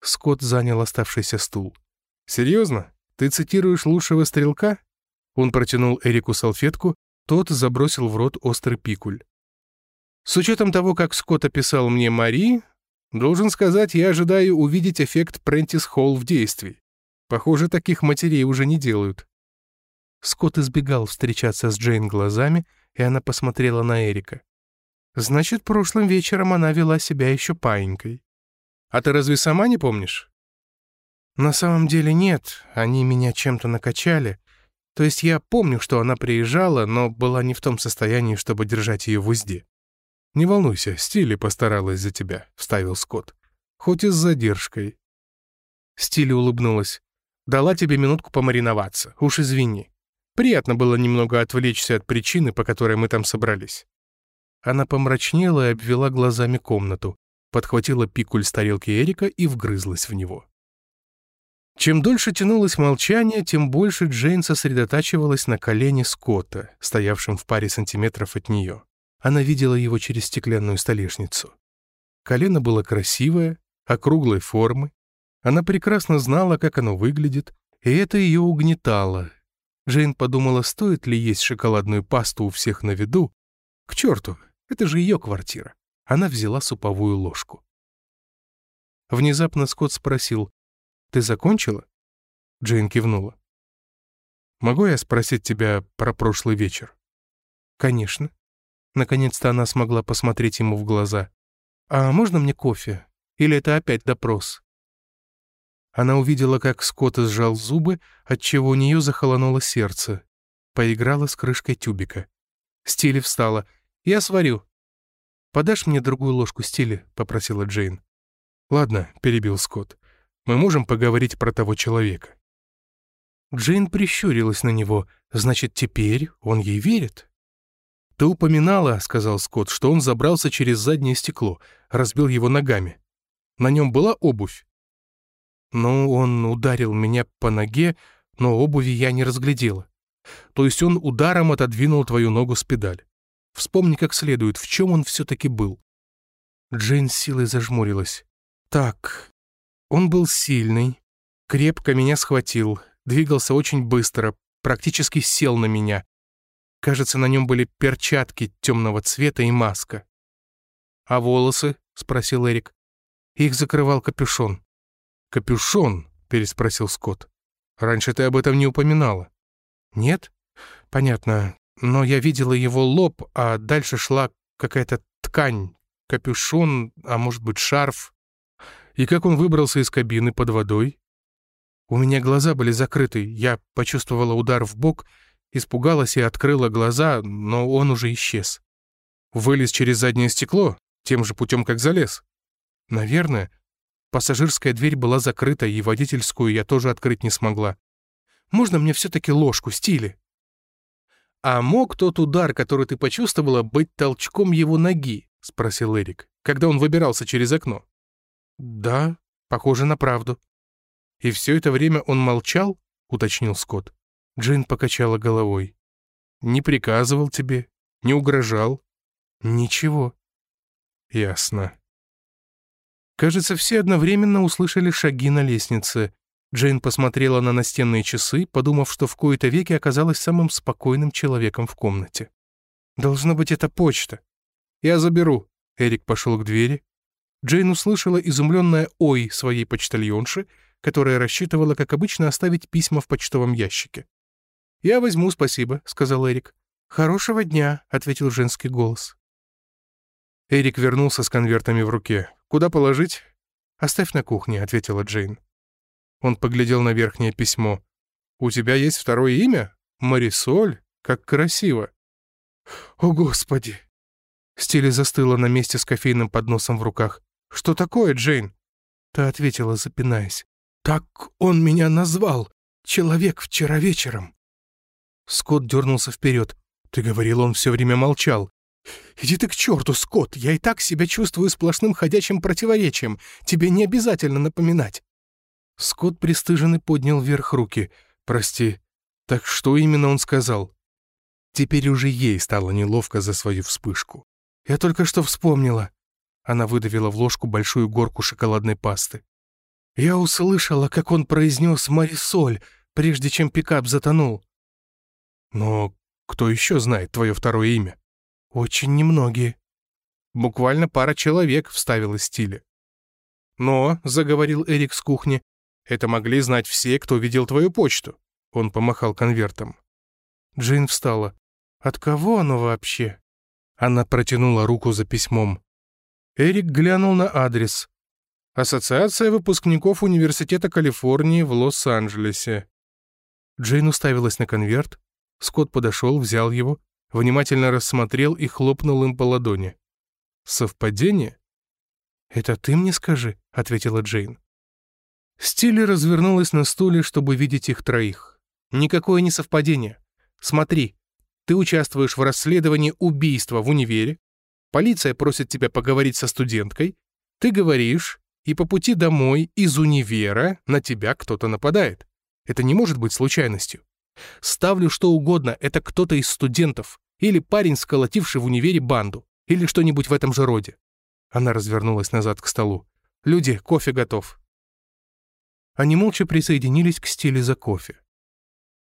Скотт занял оставшийся стул. «Серьезно? Ты цитируешь лучшего стрелка?» Он протянул Эрику салфетку, тот забросил в рот острый пикуль. «С учетом того, как Скотт описал мне Мари, должен сказать, я ожидаю увидеть эффект Прентис Холл в действии. Похоже, таких матерей уже не делают». Скотт избегал встречаться с Джейн глазами, и она посмотрела на Эрика. «Значит, прошлым вечером она вела себя еще паинькой. А ты разве сама не помнишь?» «На самом деле нет, они меня чем-то накачали. То есть я помню, что она приезжала, но была не в том состоянии, чтобы держать ее в узде». «Не волнуйся, Стилли постаралась за тебя», — вставил Скотт. «Хоть и с задержкой». Стилли улыбнулась. «Дала тебе минутку помариноваться, уж извини. Приятно было немного отвлечься от причины, по которой мы там собрались». Она помрачнела и обвела глазами комнату, подхватила пикуль с тарелки Эрика и вгрызлась в него. Чем дольше тянулось молчание, тем больше Джейн сосредотачивалась на колене Скотта, стоявшем в паре сантиметров от нее. Она видела его через стеклянную столешницу. Колено было красивое, округлой формы. Она прекрасно знала, как оно выглядит, и это ее угнетало, Джейн подумала, стоит ли есть шоколадную пасту у всех на виду. К черту, это же ее квартира. Она взяла суповую ложку. Внезапно Скотт спросил, «Ты закончила?» Джейн кивнула. «Могу я спросить тебя про прошлый вечер?» «Конечно». Наконец-то она смогла посмотреть ему в глаза. «А можно мне кофе? Или это опять допрос?» Она увидела, как Скотт сжал зубы, отчего у нее захолонуло сердце. Поиграла с крышкой тюбика. Стилли встала. «Я сварю». «Подашь мне другую ложку, Стилли?» — попросила Джейн. «Ладно», — перебил Скотт. «Мы можем поговорить про того человека». Джейн прищурилась на него. «Значит, теперь он ей верит?» «Ты упоминала, — сказал Скотт, — что он забрался через заднее стекло, разбил его ногами. На нем была обувь?» Ну, он ударил меня по ноге, но обуви я не разглядела. То есть он ударом отодвинул твою ногу с педаль. Вспомни как следует, в чем он все-таки был. Джейн силой зажмурилась. Так, он был сильный, крепко меня схватил, двигался очень быстро, практически сел на меня. Кажется, на нем были перчатки темного цвета и маска. «А волосы?» — спросил Эрик. Их закрывал капюшон. «Капюшон?» — переспросил Скотт. «Раньше ты об этом не упоминала». «Нет? Понятно. Но я видела его лоб, а дальше шла какая-то ткань, капюшон, а может быть шарф. И как он выбрался из кабины под водой?» У меня глаза были закрыты, я почувствовала удар в бок, испугалась и открыла глаза, но он уже исчез. Вылез через заднее стекло, тем же путем, как залез. Наверное, Пассажирская дверь была закрыта, и водительскую я тоже открыть не смогла. Можно мне все-таки ложку, стили? «А мог тот удар, который ты почувствовала, быть толчком его ноги?» — спросил Эрик, когда он выбирался через окно. «Да, похоже на правду». «И все это время он молчал?» — уточнил Скотт. Джин покачала головой. «Не приказывал тебе, не угрожал?» «Ничего». «Ясно». Кажется, все одновременно услышали шаги на лестнице. Джейн посмотрела на настенные часы, подумав, что в кои-то веки оказалась самым спокойным человеком в комнате. «Должно быть, это почта». «Я заберу». Эрик пошел к двери. Джейн услышала изумленное «Ой» своей почтальонши, которая рассчитывала, как обычно, оставить письма в почтовом ящике. «Я возьму, спасибо», — сказал Эрик. «Хорошего дня», — ответил женский голос. Эрик вернулся с конвертами в руке. «Куда положить?» «Оставь на кухне», — ответила Джейн. Он поглядел на верхнее письмо. «У тебя есть второе имя? Марисоль? Как красиво!» «О, Господи!» Стилли застыла на месте с кофейным подносом в руках. «Что такое, Джейн?» Та ответила, запинаясь. «Так он меня назвал. человек вчера вечером». Скотт дернулся вперед. «Ты говорил, он все время молчал. «Иди ты к черту, Скотт! Я и так себя чувствую сплошным ходячим противоречием. Тебе не обязательно напоминать». Скотт пристыженно поднял вверх руки. «Прости. Так что именно он сказал?» Теперь уже ей стало неловко за свою вспышку. «Я только что вспомнила». Она выдавила в ложку большую горку шоколадной пасты. «Я услышала, как он произнес «Марисоль», прежде чем пикап затонул». «Но кто еще знает твое второе имя?» «Очень немногие». «Буквально пара человек», — вставила стиле. «Но», — заговорил Эрик с кухни, — «это могли знать все, кто видел твою почту». Он помахал конвертом. Джейн встала. «От кого оно вообще?» Она протянула руку за письмом. Эрик глянул на адрес. «Ассоциация выпускников Университета Калифорнии в Лос-Анджелесе». Джейн уставилась на конверт. Скотт подошел, взял его, внимательно рассмотрел и хлопнул им по ладони. «Совпадение?» «Это ты мне скажи», — ответила Джейн. Стилли развернулась на стуле, чтобы видеть их троих. «Никакое не совпадение. Смотри, ты участвуешь в расследовании убийства в универе, полиция просит тебя поговорить со студенткой, ты говоришь, и по пути домой из универа на тебя кто-то нападает. Это не может быть случайностью. Ставлю что угодно, это кто-то из студентов, или парень, сколотивший в универе банду, или что-нибудь в этом же роде. Она развернулась назад к столу. «Люди, кофе готов». Они молча присоединились к стиле за кофе.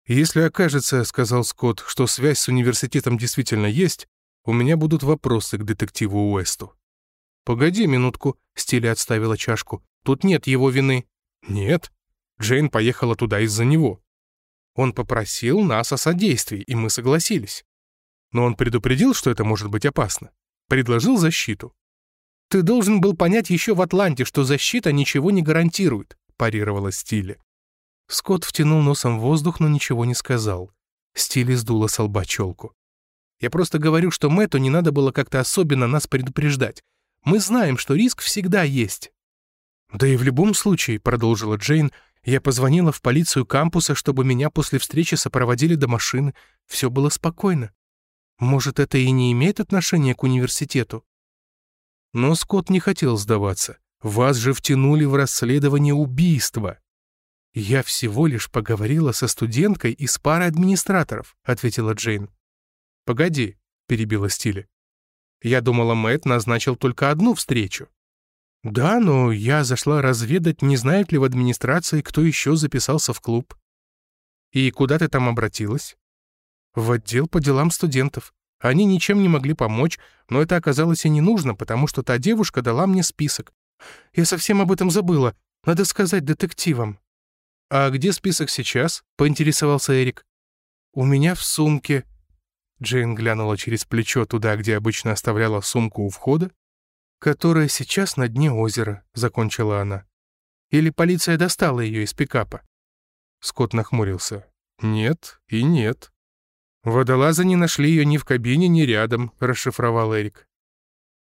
«Если окажется, — сказал Скотт, — что связь с университетом действительно есть, у меня будут вопросы к детективу Уэсту». «Погоди минутку», — Стиле отставила чашку. «Тут нет его вины». «Нет. Джейн поехала туда из-за него. Он попросил нас о содействии, и мы согласились. Но он предупредил, что это может быть опасно. Предложил защиту. «Ты должен был понять еще в Атланте, что защита ничего не гарантирует», парировала Стиле. Скотт втянул носом воздух, но ничего не сказал. Стиле сдула с лба челку. «Я просто говорю, что Мэтту не надо было как-то особенно нас предупреждать. Мы знаем, что риск всегда есть». «Да и в любом случае», — продолжила Джейн, я позвонила в полицию кампуса, чтобы меня после встречи сопроводили до машины. Все было спокойно. Может, это и не имеет отношения к университету? Но Скотт не хотел сдаваться. Вас же втянули в расследование убийства. Я всего лишь поговорила со студенткой из пары администраторов, ответила Джейн. Погоди, перебила Стиле. Я думала, Мэтт назначил только одну встречу. «Да, но я зашла разведать, не знают ли в администрации, кто еще записался в клуб». «И куда ты там обратилась?» «В отдел по делам студентов. Они ничем не могли помочь, но это оказалось и не нужно, потому что та девушка дала мне список. Я совсем об этом забыла. Надо сказать детективам». «А где список сейчас?» — поинтересовался Эрик. «У меня в сумке». Джейн глянула через плечо туда, где обычно оставляла сумку у входа, которая сейчас на дне озера», — закончила она. «Или полиция достала ее из пикапа?» Скотт нахмурился. «Нет и нет. Водолазы не нашли ее ни в кабине, ни рядом», — расшифровал Эрик.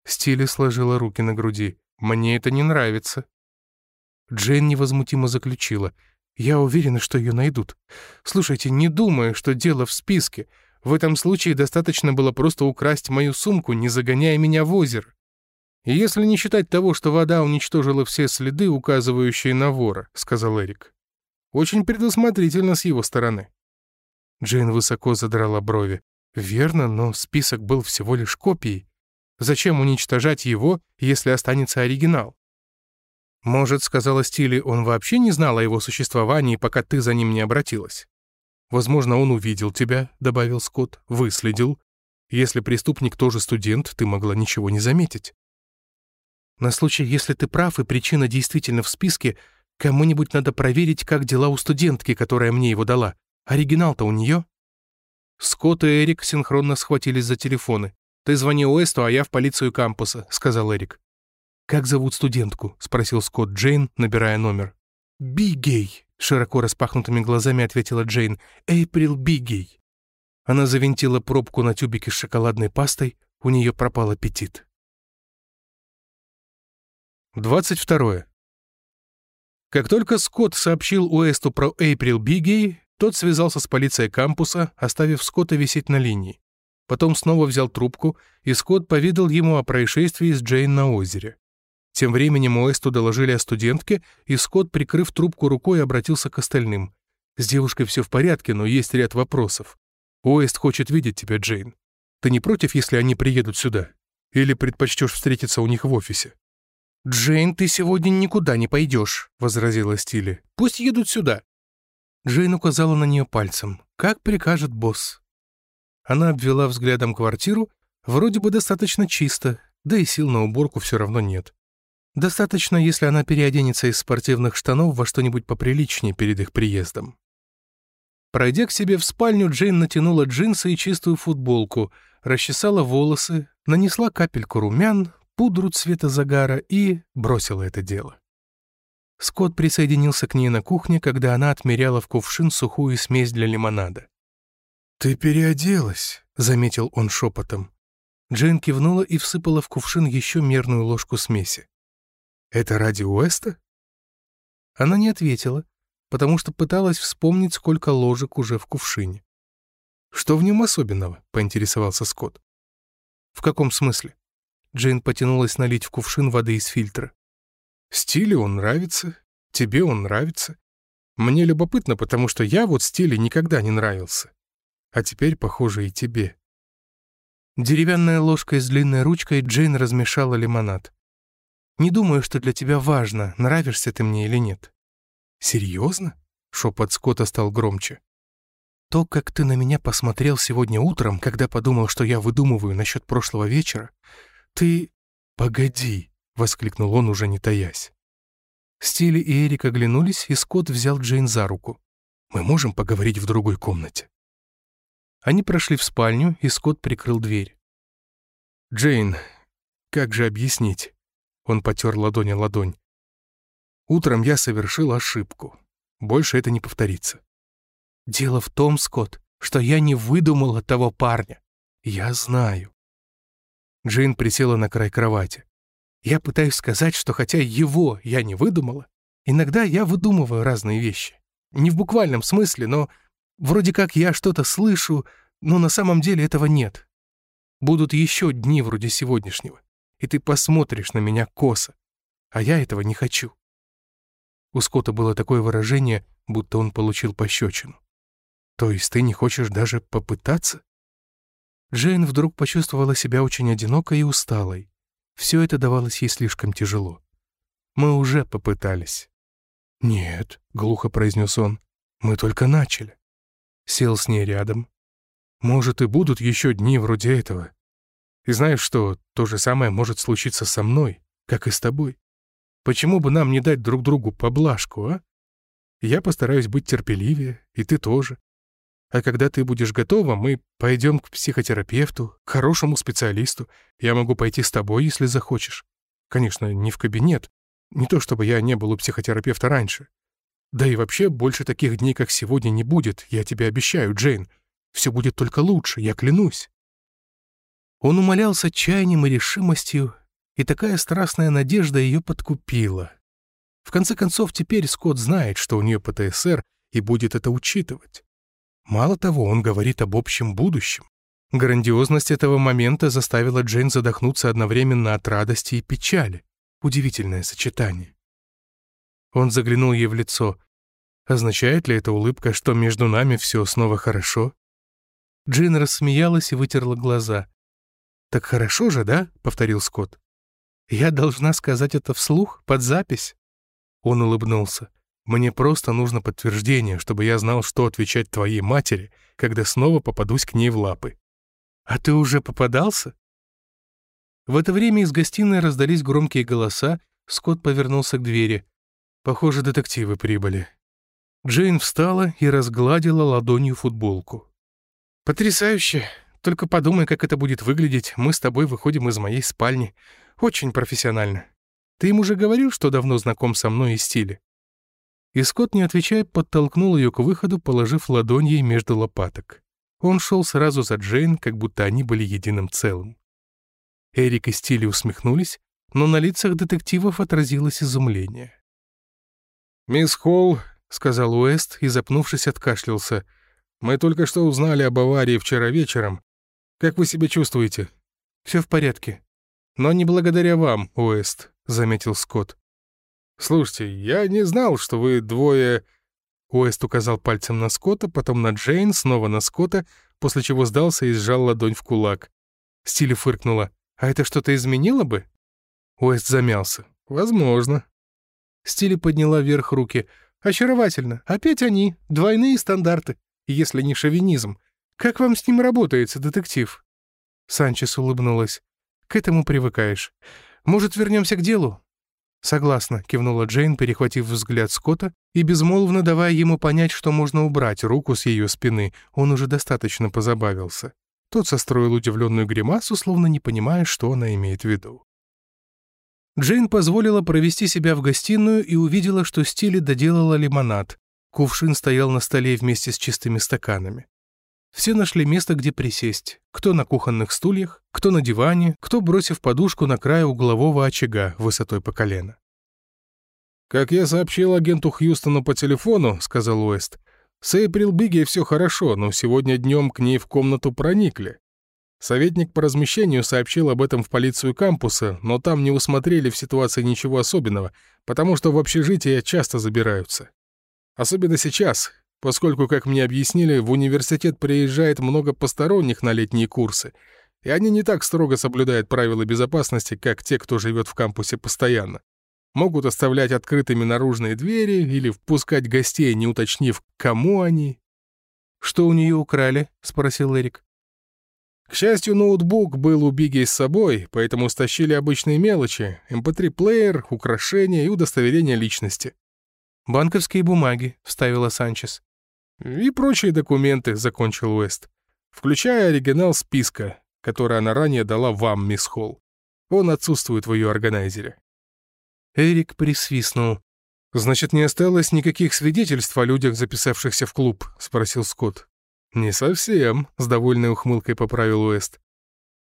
Стилли сложила руки на груди. «Мне это не нравится». Джейн невозмутимо заключила. «Я уверена, что ее найдут. Слушайте, не думаю, что дело в списке. В этом случае достаточно было просто украсть мою сумку, не загоняя меня в озеро. «Если не считать того, что вода уничтожила все следы, указывающие на вора», — сказал Эрик. «Очень предусмотрительно с его стороны». Джейн высоко задрала брови. «Верно, но список был всего лишь копией. Зачем уничтожать его, если останется оригинал?» «Может, — сказала Стили, — он вообще не знал о его существовании, пока ты за ним не обратилась?» «Возможно, он увидел тебя», — добавил Скотт, — «выследил. Если преступник тоже студент, ты могла ничего не заметить». На случай, если ты прав и причина действительно в списке, кому-нибудь надо проверить, как дела у студентки, которая мне его дала. Оригинал-то у нее?» Скотт и Эрик синхронно схватились за телефоны. «Ты звони Уэсту, а я в полицию кампуса», — сказал Эрик. «Как зовут студентку?» — спросил Скотт Джейн, набирая номер. «Бигей», — широко распахнутыми глазами ответила Джейн. «Эйприл Бигей». Она завинтила пробку на тюбике с шоколадной пастой, у нее пропал аппетит. 22. Как только Скотт сообщил Уэсту про Эйприл Бигей, тот связался с полицией кампуса, оставив Скотта висеть на линии. Потом снова взял трубку, и Скотт поведал ему о происшествии с Джейн на озере. Тем временем Уэсту доложили о студентке, и Скотт, прикрыв трубку рукой, обратился к остальным. «С девушкой все в порядке, но есть ряд вопросов. Уэст хочет видеть тебя, Джейн. Ты не против, если они приедут сюда? Или предпочтешь встретиться у них в офисе?» «Джейн, ты сегодня никуда не пойдешь», — возразила Стили. «Пусть едут сюда». Джейн указала на нее пальцем. «Как прикажет босс». Она обвела взглядом квартиру. Вроде бы достаточно чисто, да и сил на уборку все равно нет. Достаточно, если она переоденется из спортивных штанов во что-нибудь поприличнее перед их приездом. Пройдя к себе в спальню, Джейн натянула джинсы и чистую футболку, расчесала волосы, нанесла капельку румян, пудру цвета загара и бросила это дело. Скотт присоединился к ней на кухне, когда она отмеряла в кувшин сухую смесь для лимонада. «Ты переоделась», — заметил он шепотом. Джейн кивнула и всыпала в кувшин еще мерную ложку смеси. Это ради Уэста? Она не ответила, потому что пыталась вспомнить, сколько ложек уже в кувшине. «Что в нем особенного?» — поинтересовался Скотт. «В каком смысле?» Джейн потянулась налить в кувшин воды из фильтра. «Стиле он нравится, тебе он нравится. Мне любопытно, потому что я вот стиле никогда не нравился. А теперь, похоже, и тебе». Деревянная ложкой с длинной ручкой Джейн размешала лимонад. Не думаю, что для тебя важно, нравишься ты мне или нет». «Серьезно?» — шепот Скотта стал громче. «То, как ты на меня посмотрел сегодня утром, когда подумал, что я выдумываю насчет прошлого вечера, ты...» «Погоди!» — воскликнул он, уже не таясь. Стили и Эрик оглянулись, и Скотт взял Джейн за руку. «Мы можем поговорить в другой комнате?» Они прошли в спальню, и Скотт прикрыл дверь. «Джейн, как же объяснить? Он потер ладонь о ладонь. Утром я совершил ошибку. Больше это не повторится. Дело в том, Скотт, что я не выдумала того парня. Я знаю. Джейн присела на край кровати. Я пытаюсь сказать, что хотя его я не выдумала, иногда я выдумываю разные вещи. Не в буквальном смысле, но вроде как я что-то слышу, но на самом деле этого нет. Будут еще дни вроде сегодняшнего и ты посмотришь на меня косо. А я этого не хочу». У Скотта было такое выражение, будто он получил пощечину. «То есть ты не хочешь даже попытаться?» Джейн вдруг почувствовала себя очень одинокой и усталой. Все это давалось ей слишком тяжело. «Мы уже попытались». «Нет», — глухо произнес он, — «мы только начали». Сел с ней рядом. «Может, и будут еще дни вроде этого, и знаешь что, то же самое может случиться со мной, как и с тобой. Почему бы нам не дать друг другу поблажку, а? Я постараюсь быть терпеливее, и ты тоже. А когда ты будешь готова, мы пойдем к психотерапевту, к хорошему специалисту. Я могу пойти с тобой, если захочешь. Конечно, не в кабинет. Не то чтобы я не был у психотерапевта раньше. Да и вообще больше таких дней, как сегодня, не будет, я тебе обещаю, Джейн. Все будет только лучше, я клянусь. Он умолялся чаянием и решимостью, и такая страстная надежда ее подкупила. В конце концов, теперь Скотт знает, что у нее ПТСР, и будет это учитывать. Мало того, он говорит об общем будущем. Грандиозность этого момента заставила Джейн задохнуться одновременно от радости и печали. Удивительное сочетание. Он заглянул ей в лицо. Означает ли эта улыбка, что между нами все снова хорошо? Джейн рассмеялась и вытерла глаза. «Так хорошо же, да?» — повторил Скотт. «Я должна сказать это вслух, под запись?» Он улыбнулся. «Мне просто нужно подтверждение, чтобы я знал, что отвечать твоей матери, когда снова попадусь к ней в лапы». «А ты уже попадался?» В это время из гостиной раздались громкие голоса, Скотт повернулся к двери. «Похоже, детективы прибыли». Джейн встала и разгладила ладонью футболку. «Потрясающе! Только подумай, как это будет выглядеть. Мы с тобой выходим из моей спальни. Очень профессионально. Ты им уже говорил, что давно знаком со мной и стиле?» И Скотт, не отвечая, подтолкнул ее к выходу, положив ладонь ей между лопаток. Он шел сразу за Джейн, как будто они были единым целым. Эрик и Стили усмехнулись, но на лицах детективов отразилось изумление. «Мисс Холл», — сказал Уэст и, запнувшись, откашлялся. «Мы только что узнали об аварии вчера вечером. Как вы себя чувствуете?» «Все в порядке». «Но не благодаря вам, Уэст», — заметил Скотт. «Слушайте, я не знал, что вы двое...» Уэст указал пальцем на Скотта, потом на Джейн, снова на Скотта, после чего сдался и сжал ладонь в кулак. Стили фыркнула. «А это что-то изменило бы?» Уэст замялся. «Возможно». Стили подняла вверх руки. «Очаровательно. Опять они. Двойные стандарты. Если не шовинизм. Как вам с ним работается, детектив?» Санчес улыбнулась. «К этому привыкаешь. Может, вернемся к делу?» «Согласна», — кивнула Джейн, перехватив взгляд Скотта и безмолвно давая ему понять, что можно убрать руку с ее спины. Он уже достаточно позабавился. Тот состроил удивленную гримасу, словно не понимая, что она имеет в виду. Джейн позволила провести себя в гостиную и увидела, что Стили доделала лимонад. Кувшин стоял на столе вместе с чистыми стаканами. Все нашли место, где присесть. Кто на кухонных стульях, кто на диване, кто бросив подушку на край углового очага высотой по колено. «Как я сообщил агенту Хьюстону по телефону», — сказал Уэст, «с Эйприл Бигги все хорошо, но сегодня днем к ней в комнату проникли. Советник по размещению сообщил об этом в полицию кампуса, но там не усмотрели в ситуации ничего особенного, потому что в общежитие часто забираются. Особенно сейчас, поскольку, как мне объяснили, в университет приезжает много посторонних на летние курсы, и они не так строго соблюдают правила безопасности, как те, кто живет в кампусе постоянно. Могут оставлять открытыми наружные двери или впускать гостей, не уточнив, кому они. «Что у нее украли?» — спросил Эрик. К счастью, ноутбук был у Биги с собой, поэтому стащили обычные мелочи — mp3-плеер, эм украшения и удостоверение личности. «Банковские бумаги», — вставила Санчес. «И прочие документы», — закончил Уэст, включая оригинал списка, который она ранее дала вам, мисс Холл. Он отсутствует в ее органайзере». Эрик присвистнул. «Значит, не осталось никаких свидетельств о людях, записавшихся в клуб?» — спросил Скотт. «Не совсем», — с довольной ухмылкой поправил Уэст.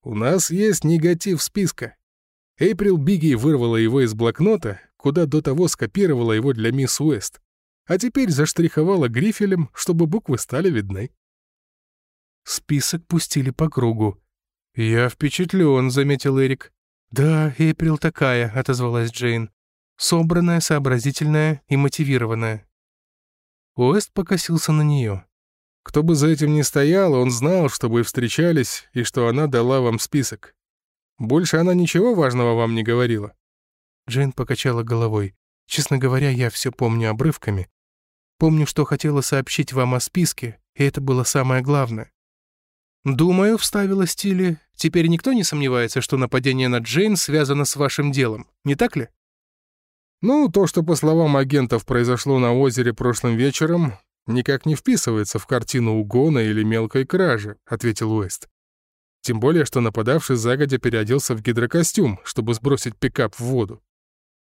«У нас есть негатив списка. Эйприл Бигги вырвала его из блокнота, куда до того скопировала его для мисс Уэст, а теперь заштриховала грифелем, чтобы буквы стали видны. Список пустили по кругу. «Я впечатлен», — заметил Эрик. «Да, Эйприл такая», — отозвалась Джейн. «Собранная, сообразительная и мотивированная». Уэст покосился на нее. «Кто бы за этим ни стоял, он знал, что вы встречались и что она дала вам список. Больше она ничего важного вам не говорила?» Джейн покачала головой. «Честно говоря, я все помню обрывками. Помню, что хотела сообщить вам о списке, и это было самое главное». «Думаю», — вставила Стили, — «теперь никто не сомневается, что нападение на Джейн связано с вашим делом, не так ли?» «Ну, то, что, по словам агентов, произошло на озере прошлым вечером, никак не вписывается в картину угона или мелкой кражи», — ответил Уэст. Тем более, что нападавший загодя переоделся в гидрокостюм, чтобы сбросить пикап в воду.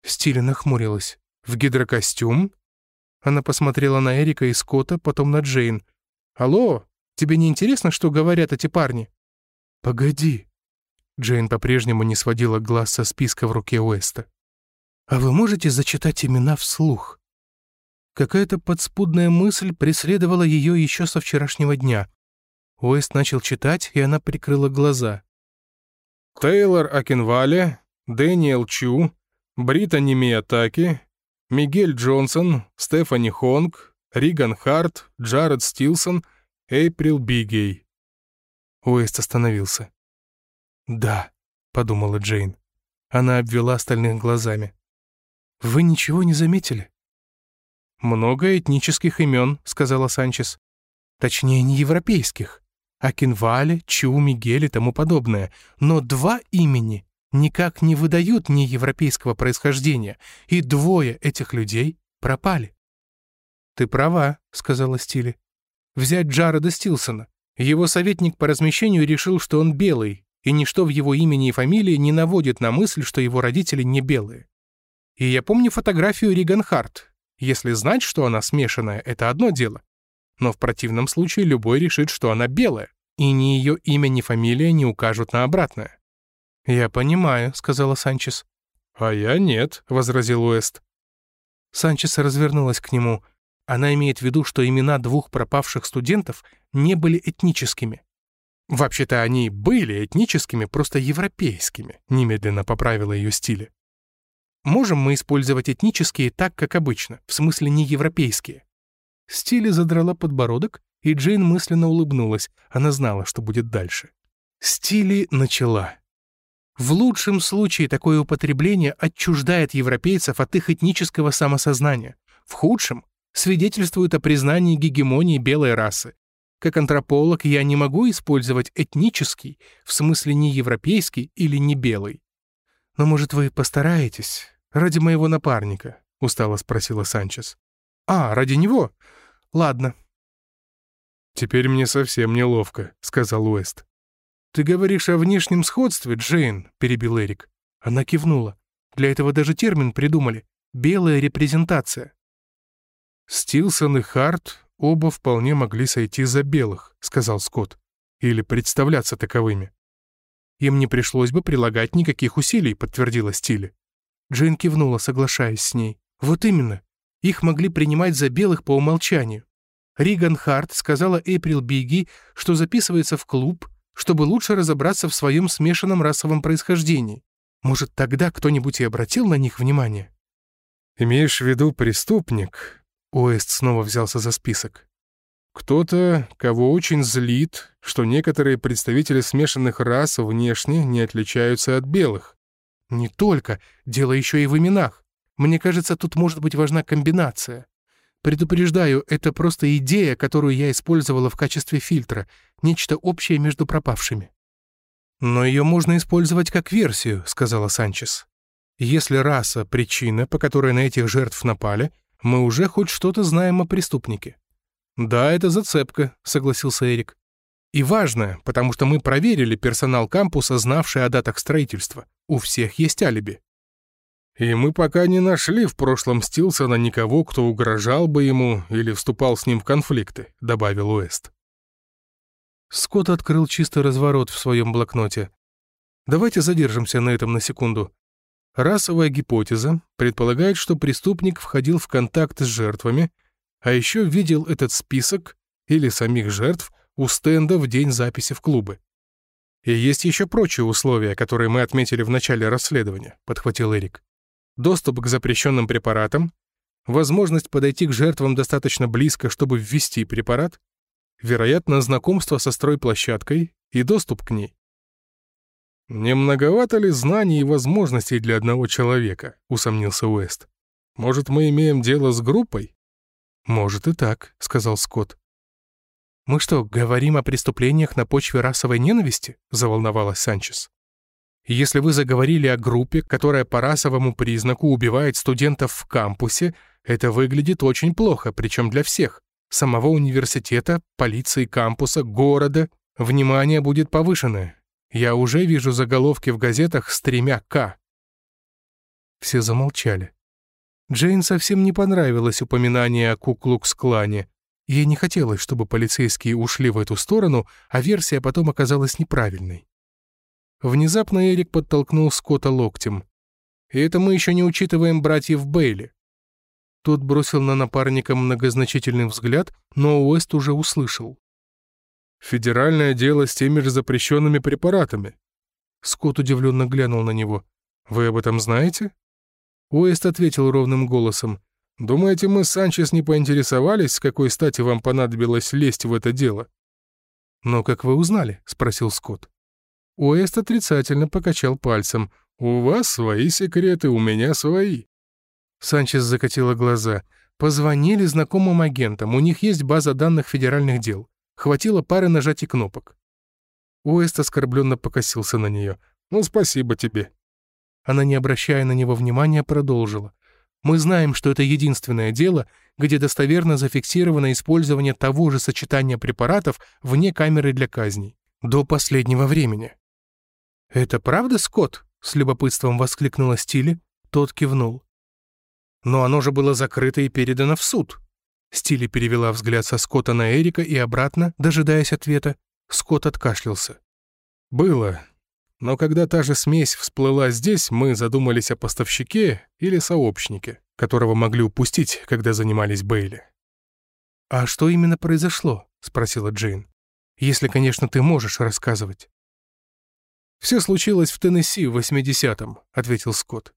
Стиля нахмурилась. «В гидрокостюм?» Она посмотрела на Эрика и Скотта, потом на Джейн. «Алло, тебе не интересно, что говорят эти парни?» «Погоди». Джейн по-прежнему не сводила глаз со списка в руке Уэста. «А вы можете зачитать имена вслух?» Какая-то подспудная мысль преследовала ее еще со вчерашнего дня. Уэст начал читать, и она прикрыла глаза. «Тейлор Акинвале, Дэниел Чу, Британи Миятаки, Мигель Джонсон, Стефани Хонг, Риган Харт, Джаред Стилсон, Эйприл Бигей. Уэст остановился. «Да», — подумала Джейн. Она обвела остальных глазами. «Вы ничего не заметили?» «Много этнических имен», — сказала Санчес. «Точнее, не европейских. Акинвале, Чу, Мигель и тому подобное. Но два имени никак не выдают ни европейского происхождения, и двое этих людей пропали. «Ты права», — сказала Стили. «Взять Джареда Стилсона. Его советник по размещению решил, что он белый, и ничто в его имени и фамилии не наводит на мысль, что его родители не белые. И я помню фотографию Риган Харт. Если знать, что она смешанная, это одно дело. Но в противном случае любой решит, что она белая, и ни ее имя, ни фамилия не укажут на обратное. «Я понимаю», — сказала Санчес. «А я нет», — возразил Уэст. Санчес развернулась к нему. Она имеет в виду, что имена двух пропавших студентов не были этническими. Вообще-то они были этническими, просто европейскими, немедленно поправила ее стиле. Можем мы использовать этнические так, как обычно, в смысле не европейские? Стиле задрала подбородок, и Джейн мысленно улыбнулась. Она знала, что будет дальше. Стили начала. В лучшем случае такое употребление отчуждает европейцев от их этнического самосознания. В худшем свидетельствует о признании гегемонии белой расы. Как антрополог я не могу использовать этнический, в смысле не европейский или не белый. Но, может, вы постараетесь? Ради моего напарника, устало спросила Санчес. А, ради него? Ладно. Теперь мне совсем неловко, сказал Уэст. «Ты говоришь о внешнем сходстве, Джейн», — перебил Эрик. Она кивнула. «Для этого даже термин придумали. Белая репрезентация». «Стилсон и Харт оба вполне могли сойти за белых», — сказал Скотт. «Или представляться таковыми». «Им не пришлось бы прилагать никаких усилий», — подтвердила Стиле. Джейн кивнула, соглашаясь с ней. «Вот именно. Их могли принимать за белых по умолчанию. Риган Харт сказала Эйприл Бигги, что записывается в клуб, чтобы лучше разобраться в своем смешанном расовом происхождении. Может, тогда кто-нибудь и обратил на них внимание? «Имеешь в виду преступник?» Уэст снова взялся за список. «Кто-то, кого очень злит, что некоторые представители смешанных рас внешне не отличаются от белых». «Не только. Дело еще и в именах. Мне кажется, тут может быть важна комбинация. Предупреждаю, это просто идея, которую я использовала в качестве фильтра, нечто общее между пропавшими. «Но ее можно использовать как версию», — сказала Санчес. «Если раса — причина, по которой на этих жертв напали, мы уже хоть что-то знаем о преступнике». «Да, это зацепка», — согласился Эрик. «И важно, потому что мы проверили персонал кампуса, знавший о датах строительства. У всех есть алиби». И мы пока не нашли в прошлом Стилсона никого, кто угрожал бы ему или вступал с ним в конфликты», — добавил Уэст. Скотт открыл чистый разворот в своем блокноте. Давайте задержимся на этом на секунду. Расовая гипотеза предполагает, что преступник входил в контакт с жертвами, а еще видел этот список или самих жертв у стенда в день записи в клубы. И есть еще прочие условия, которые мы отметили в начале расследования, подхватил Эрик доступ к запрещенным препаратам, возможность подойти к жертвам достаточно близко, чтобы ввести препарат, вероятно, знакомство со стройплощадкой и доступ к ней. «Не многовато ли знаний и возможностей для одного человека?» — усомнился Уэст. «Может, мы имеем дело с группой?» «Может и так», — сказал Скотт. «Мы что, говорим о преступлениях на почве расовой ненависти?» — заволновалась Санчес. Если вы заговорили о группе, которая по расовому признаку убивает студентов в кампусе, это выглядит очень плохо, причем для всех. Самого университета, полиции кампуса, города. Внимание будет повышенное. Я уже вижу заголовки в газетах с тремя «К». Все замолчали. Джейн совсем не понравилось упоминание о Куклукс-клане. Ей не хотелось, чтобы полицейские ушли в эту сторону, а версия потом оказалась неправильной. Внезапно Эрик подтолкнул Скотта локтем. «И это мы еще не учитываем братьев Бейли». Тот бросил на напарника многозначительный взгляд, но Уэст уже услышал. «Федеральное дело с теми же запрещенными препаратами». Скотт удивленно глянул на него. «Вы об этом знаете?» Уэст ответил ровным голосом. «Думаете, мы с Санчес не поинтересовались, с какой стати вам понадобилось лезть в это дело?» «Но как вы узнали?» — спросил Скотт. Уэст отрицательно покачал пальцем. «У вас свои секреты, у меня свои». Санчес закатила глаза. Позвонили знакомым агентам, у них есть база данных федеральных дел. Хватило пары нажатий кнопок. Уэст оскорбленно покосился на нее. «Ну, спасибо тебе». Она, не обращая на него внимания, продолжила. «Мы знаем, что это единственное дело, где достоверно зафиксировано использование того же сочетания препаратов вне камеры для казней. До последнего времени. «Это правда, Скотт?» — с любопытством воскликнула Стили. Тот кивнул. «Но оно же было закрыто и передано в суд». Стили перевела взгляд со Скотта на Эрика и обратно, дожидаясь ответа. Скотт откашлялся. «Было. Но когда та же смесь всплыла здесь, мы задумались о поставщике или сообщнике. которого могли упустить, когда занимались Бейли. «А что именно произошло?» — спросила Джейн. «Если, конечно, ты можешь рассказывать». «Все случилось в Теннесси в 80-м», — ответил Скотт.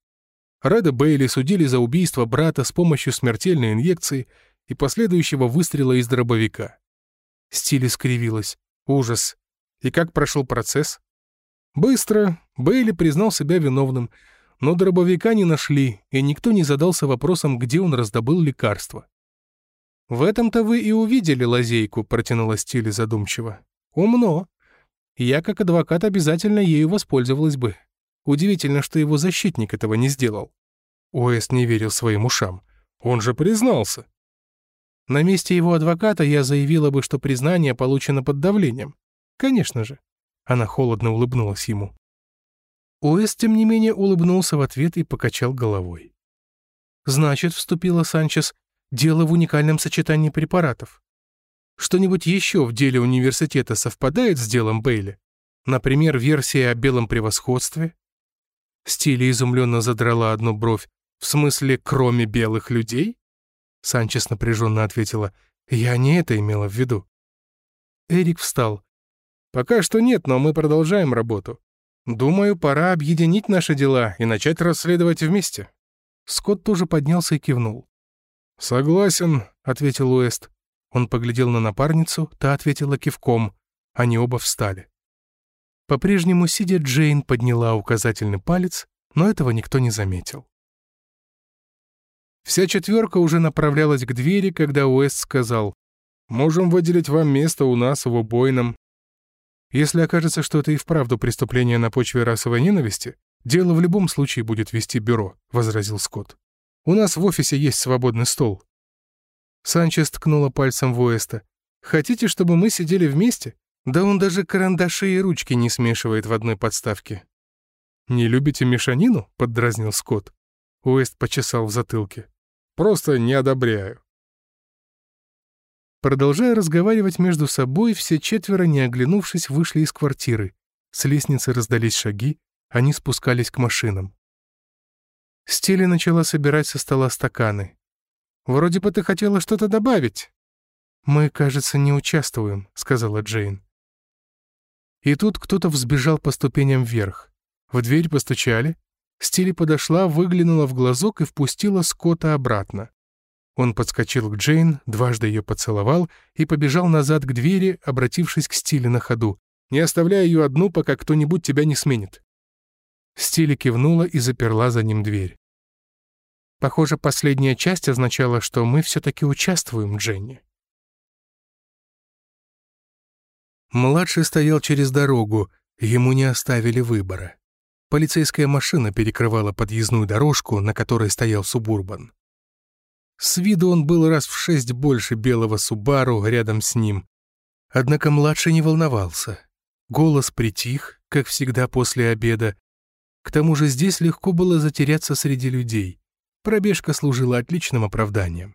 Реда Бейли судили за убийство брата с помощью смертельной инъекции и последующего выстрела из дробовика. Стиль скривилась. Ужас. И как прошел процесс? Быстро. Бейли признал себя виновным, но дробовика не нашли, и никто не задался вопросом, где он раздобыл лекарство. «В этом-то вы и увидели лазейку», — протянула Стили задумчиво. «Умно. Я, как адвокат, обязательно ею воспользовалась бы. Удивительно, что его защитник этого не сделал». Уэст не верил своим ушам. Он же признался. На месте его адвоката я заявила бы, что признание получено под давлением. Конечно же. Она холодно улыбнулась ему. Уэст, тем не менее, улыбнулся в ответ и покачал головой. «Значит, — вступила Санчес, Дело в уникальном сочетании препаратов. Что-нибудь еще в деле университета совпадает с делом Бейли? Например, версия о белом превосходстве? Стили изумленно задрала одну бровь. В смысле, кроме белых людей? Санчес напряженно ответила. Я не это имела в виду. Эрик встал. Пока что нет, но мы продолжаем работу. Думаю, пора объединить наши дела и начать расследовать вместе. Скотт тоже поднялся и кивнул. «Согласен», — ответил Уэст. Он поглядел на напарницу, та ответила кивком. Они оба встали. По-прежнему, сидя, Джейн подняла указательный палец, но этого никто не заметил. Вся четверка уже направлялась к двери, когда Уэст сказал, «Можем выделить вам место у нас в убойном. Если окажется, что это и вправду преступление на почве расовой ненависти, дело в любом случае будет вести бюро», — возразил Скотт. У нас в офисе есть свободный стол». Санчес ткнула пальцем в Уэста. «Хотите, чтобы мы сидели вместе? Да он даже карандаши и ручки не смешивает в одной подставке». «Не любите мешанину?» — поддразнил Скотт. Уэст почесал в затылке. «Просто не одобряю». Продолжая разговаривать между собой, все четверо, не оглянувшись, вышли из квартиры. С лестницы раздались шаги, они спускались к машинам. Стили начала собирать со стола стаканы. «Вроде бы ты хотела что-то добавить». «Мы, кажется, не участвуем», — сказала Джейн. И тут кто-то взбежал по ступеням вверх. В дверь постучали. Стили подошла, выглянула в глазок и впустила Скотта обратно. Он подскочил к Джейн, дважды ее поцеловал и побежал назад к двери, обратившись к Стиле на ходу. «Не оставляй ее одну, пока кто-нибудь тебя не сменит». Стили кивнула и заперла за ним дверь. Похоже, последняя часть означала, что мы все-таки участвуем, Дженни. Младший стоял через дорогу, ему не оставили выбора. Полицейская машина перекрывала подъездную дорожку, на которой стоял Субурбан. С виду он был раз в шесть больше белого Субару рядом с ним. Однако младший не волновался. Голос притих, как всегда после обеда, к тому же здесь легко было затеряться среди людей. Пробежка служила отличным оправданием.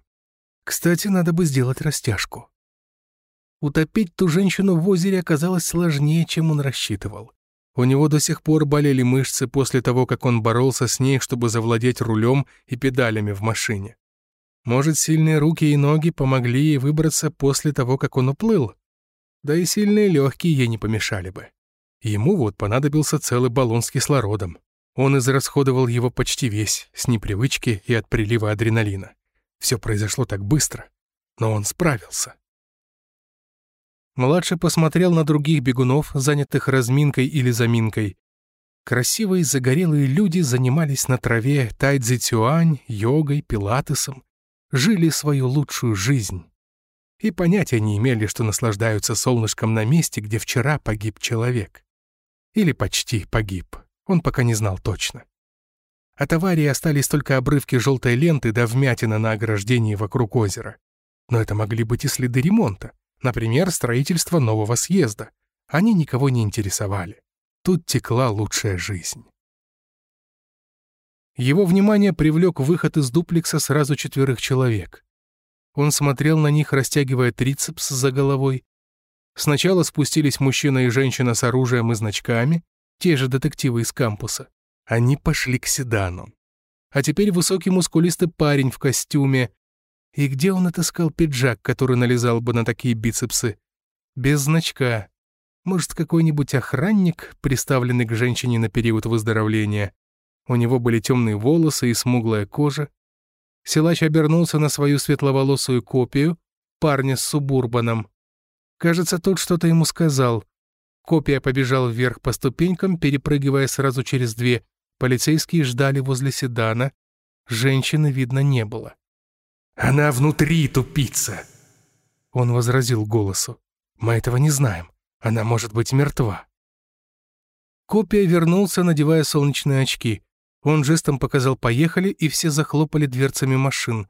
Кстати, надо бы сделать растяжку. Утопить ту женщину в озере оказалось сложнее, чем он рассчитывал. У него до сих пор болели мышцы после того, как он боролся с ней, чтобы завладеть рулем и педалями в машине. Может, сильные руки и ноги помогли ей выбраться после того, как он уплыл? Да и сильные легкие ей не помешали бы. Ему вот понадобился целый баллон с кислородом. Он израсходовал его почти весь, с непривычки и от прилива адреналина. Все произошло так быстро, но он справился. Младший посмотрел на других бегунов, занятых разминкой или заминкой. Красивые загорелые люди занимались на траве тайцзи-цюань, йогой, пилатесом, жили свою лучшую жизнь. И понятия не имели, что наслаждаются солнышком на месте, где вчера погиб человек. Или почти погиб. Он пока не знал точно. От аварии остались только обрывки желтой ленты до вмятина на ограждении вокруг озера. Но это могли быть и следы ремонта. Например, строительство нового съезда. Они никого не интересовали. Тут текла лучшая жизнь. Его внимание привлек выход из дуплекса сразу четверых человек. Он смотрел на них, растягивая трицепс за головой, Сначала спустились мужчина и женщина с оружием и значками, те же детективы из кампуса. Они пошли к седану. а теперь высокий мускулистый парень в костюме. И где он отыскал пиджак, который налезал бы на такие бицепсы? Без значка. Может, какой-нибудь охранник, приставленный к женщине на период выздоровления. У него были темные волосы и смуглая кожа. Силач обернулся на свою светловолосую копию, парня с субурбаном. Кажется, тот что-то ему сказал. Копия побежал вверх по ступенькам, перепрыгивая сразу через две. Полицейские ждали возле седана. Женщины видно не было. «Она внутри, тупица!» Он возразил голосу. «Мы этого не знаем. Она может быть мертва». Копия вернулся, надевая солнечные очки. Он жестом показал «поехали», и все захлопали дверцами машин.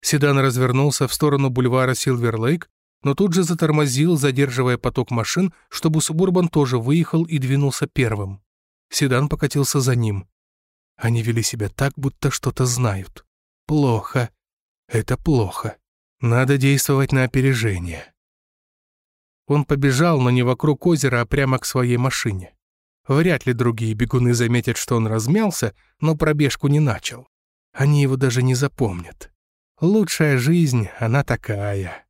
Седан развернулся в сторону бульвара Силвер-Лейк, но тут же затормозил, задерживая поток машин, чтобы Субурбан тоже выехал и двинулся первым. Седан покатился за ним. Они вели себя так, будто что-то знают. Плохо. Это плохо. Надо действовать на опережение. Он побежал, но не вокруг озера, а прямо к своей машине. Вряд ли другие бегуны заметят, что он размялся, но пробежку не начал. Они его даже не запомнят. Лучшая жизнь, она такая.